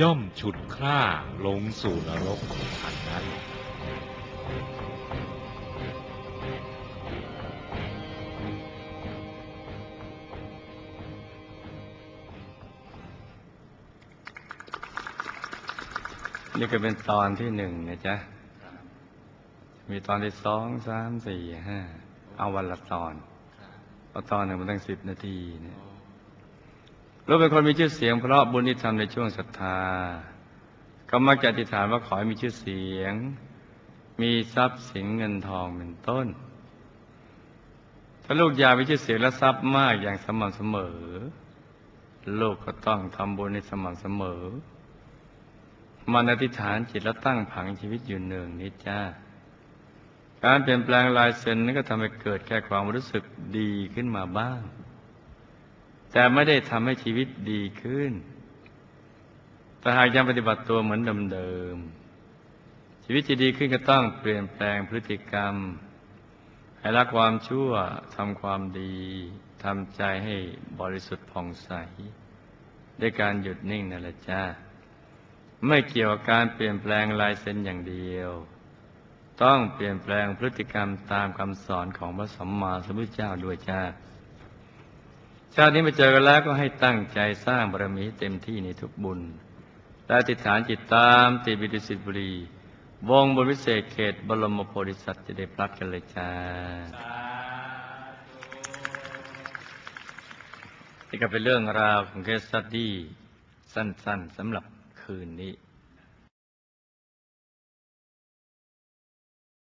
ย่อมฉุดคร่าลงสู่นรกทันนั้นนี่ก็เป็นตอนที่หนึ่งนะจ๊ะ มีตอนที่สองสามสี่ห้าเอาวันละตอน เอาตอนหนึ่งมันตั้งสิบนาทีเนี่ยรู้เป็นคนมีชื่อเสียงเพราะบุญที่ทำในช่วงศรัทธา ก็มักจะอธิษฐานว่าขอให้มีชื่อเสียง มีทรัพย์สินเงินทองเป็นต้น ถ้าลูกอยากมีชื่อเสียงและทรัพย์มากอย่างสม่ำเสมอ ลูกก็ต้องทำบุญในสม่ำเสมอ มันอธิษฐานจิตแล้วตั้งผังชีวิตอยู่เนืองนิดจ้า การเปลี่ยนแปลงลายเซ็นนั้นก็ทำให้เกิดแค่ความรู้สึกดีขึ้นมาบ้าง แต่ไม่ได้ทำให้ชีวิตดีขึ้น แต่หากยังปฏิบัติตัวเหมือนเดิมๆชีวิตจะดีขึ้นก็ต้องเปลี่ยนแปลงพฤติกรรม ให้ละความชั่วทำความดีทำใจให้บริสุทธิ์ผ่องใส ด้วยการหยุดนิ่งนั่นแหละจ้าไม่เกี่ยวกับการเปลี่ยนแปลงลายเซ็นอย่างเดียว ต้องเปลี่ยนแปลงพฤติกรรมตามคำสอนของพระสัมมาสัมพุทธเจ้าด้วยจ้า ชาตินี้มาเจอกันแล้วก็ให้ตั้งใจสร้างบารมีให้เต็มที่ในทุกบุญ และอธิษฐานจิตตามติบิดุสิตบุรี วงบนวิเศษเขตบรมโพธิสัตว์จะได้พลัดกันเลยจ้านี่ก็เป็นเรื่องราวของเคสสตดี้สั้นๆสำหรับคืนนี้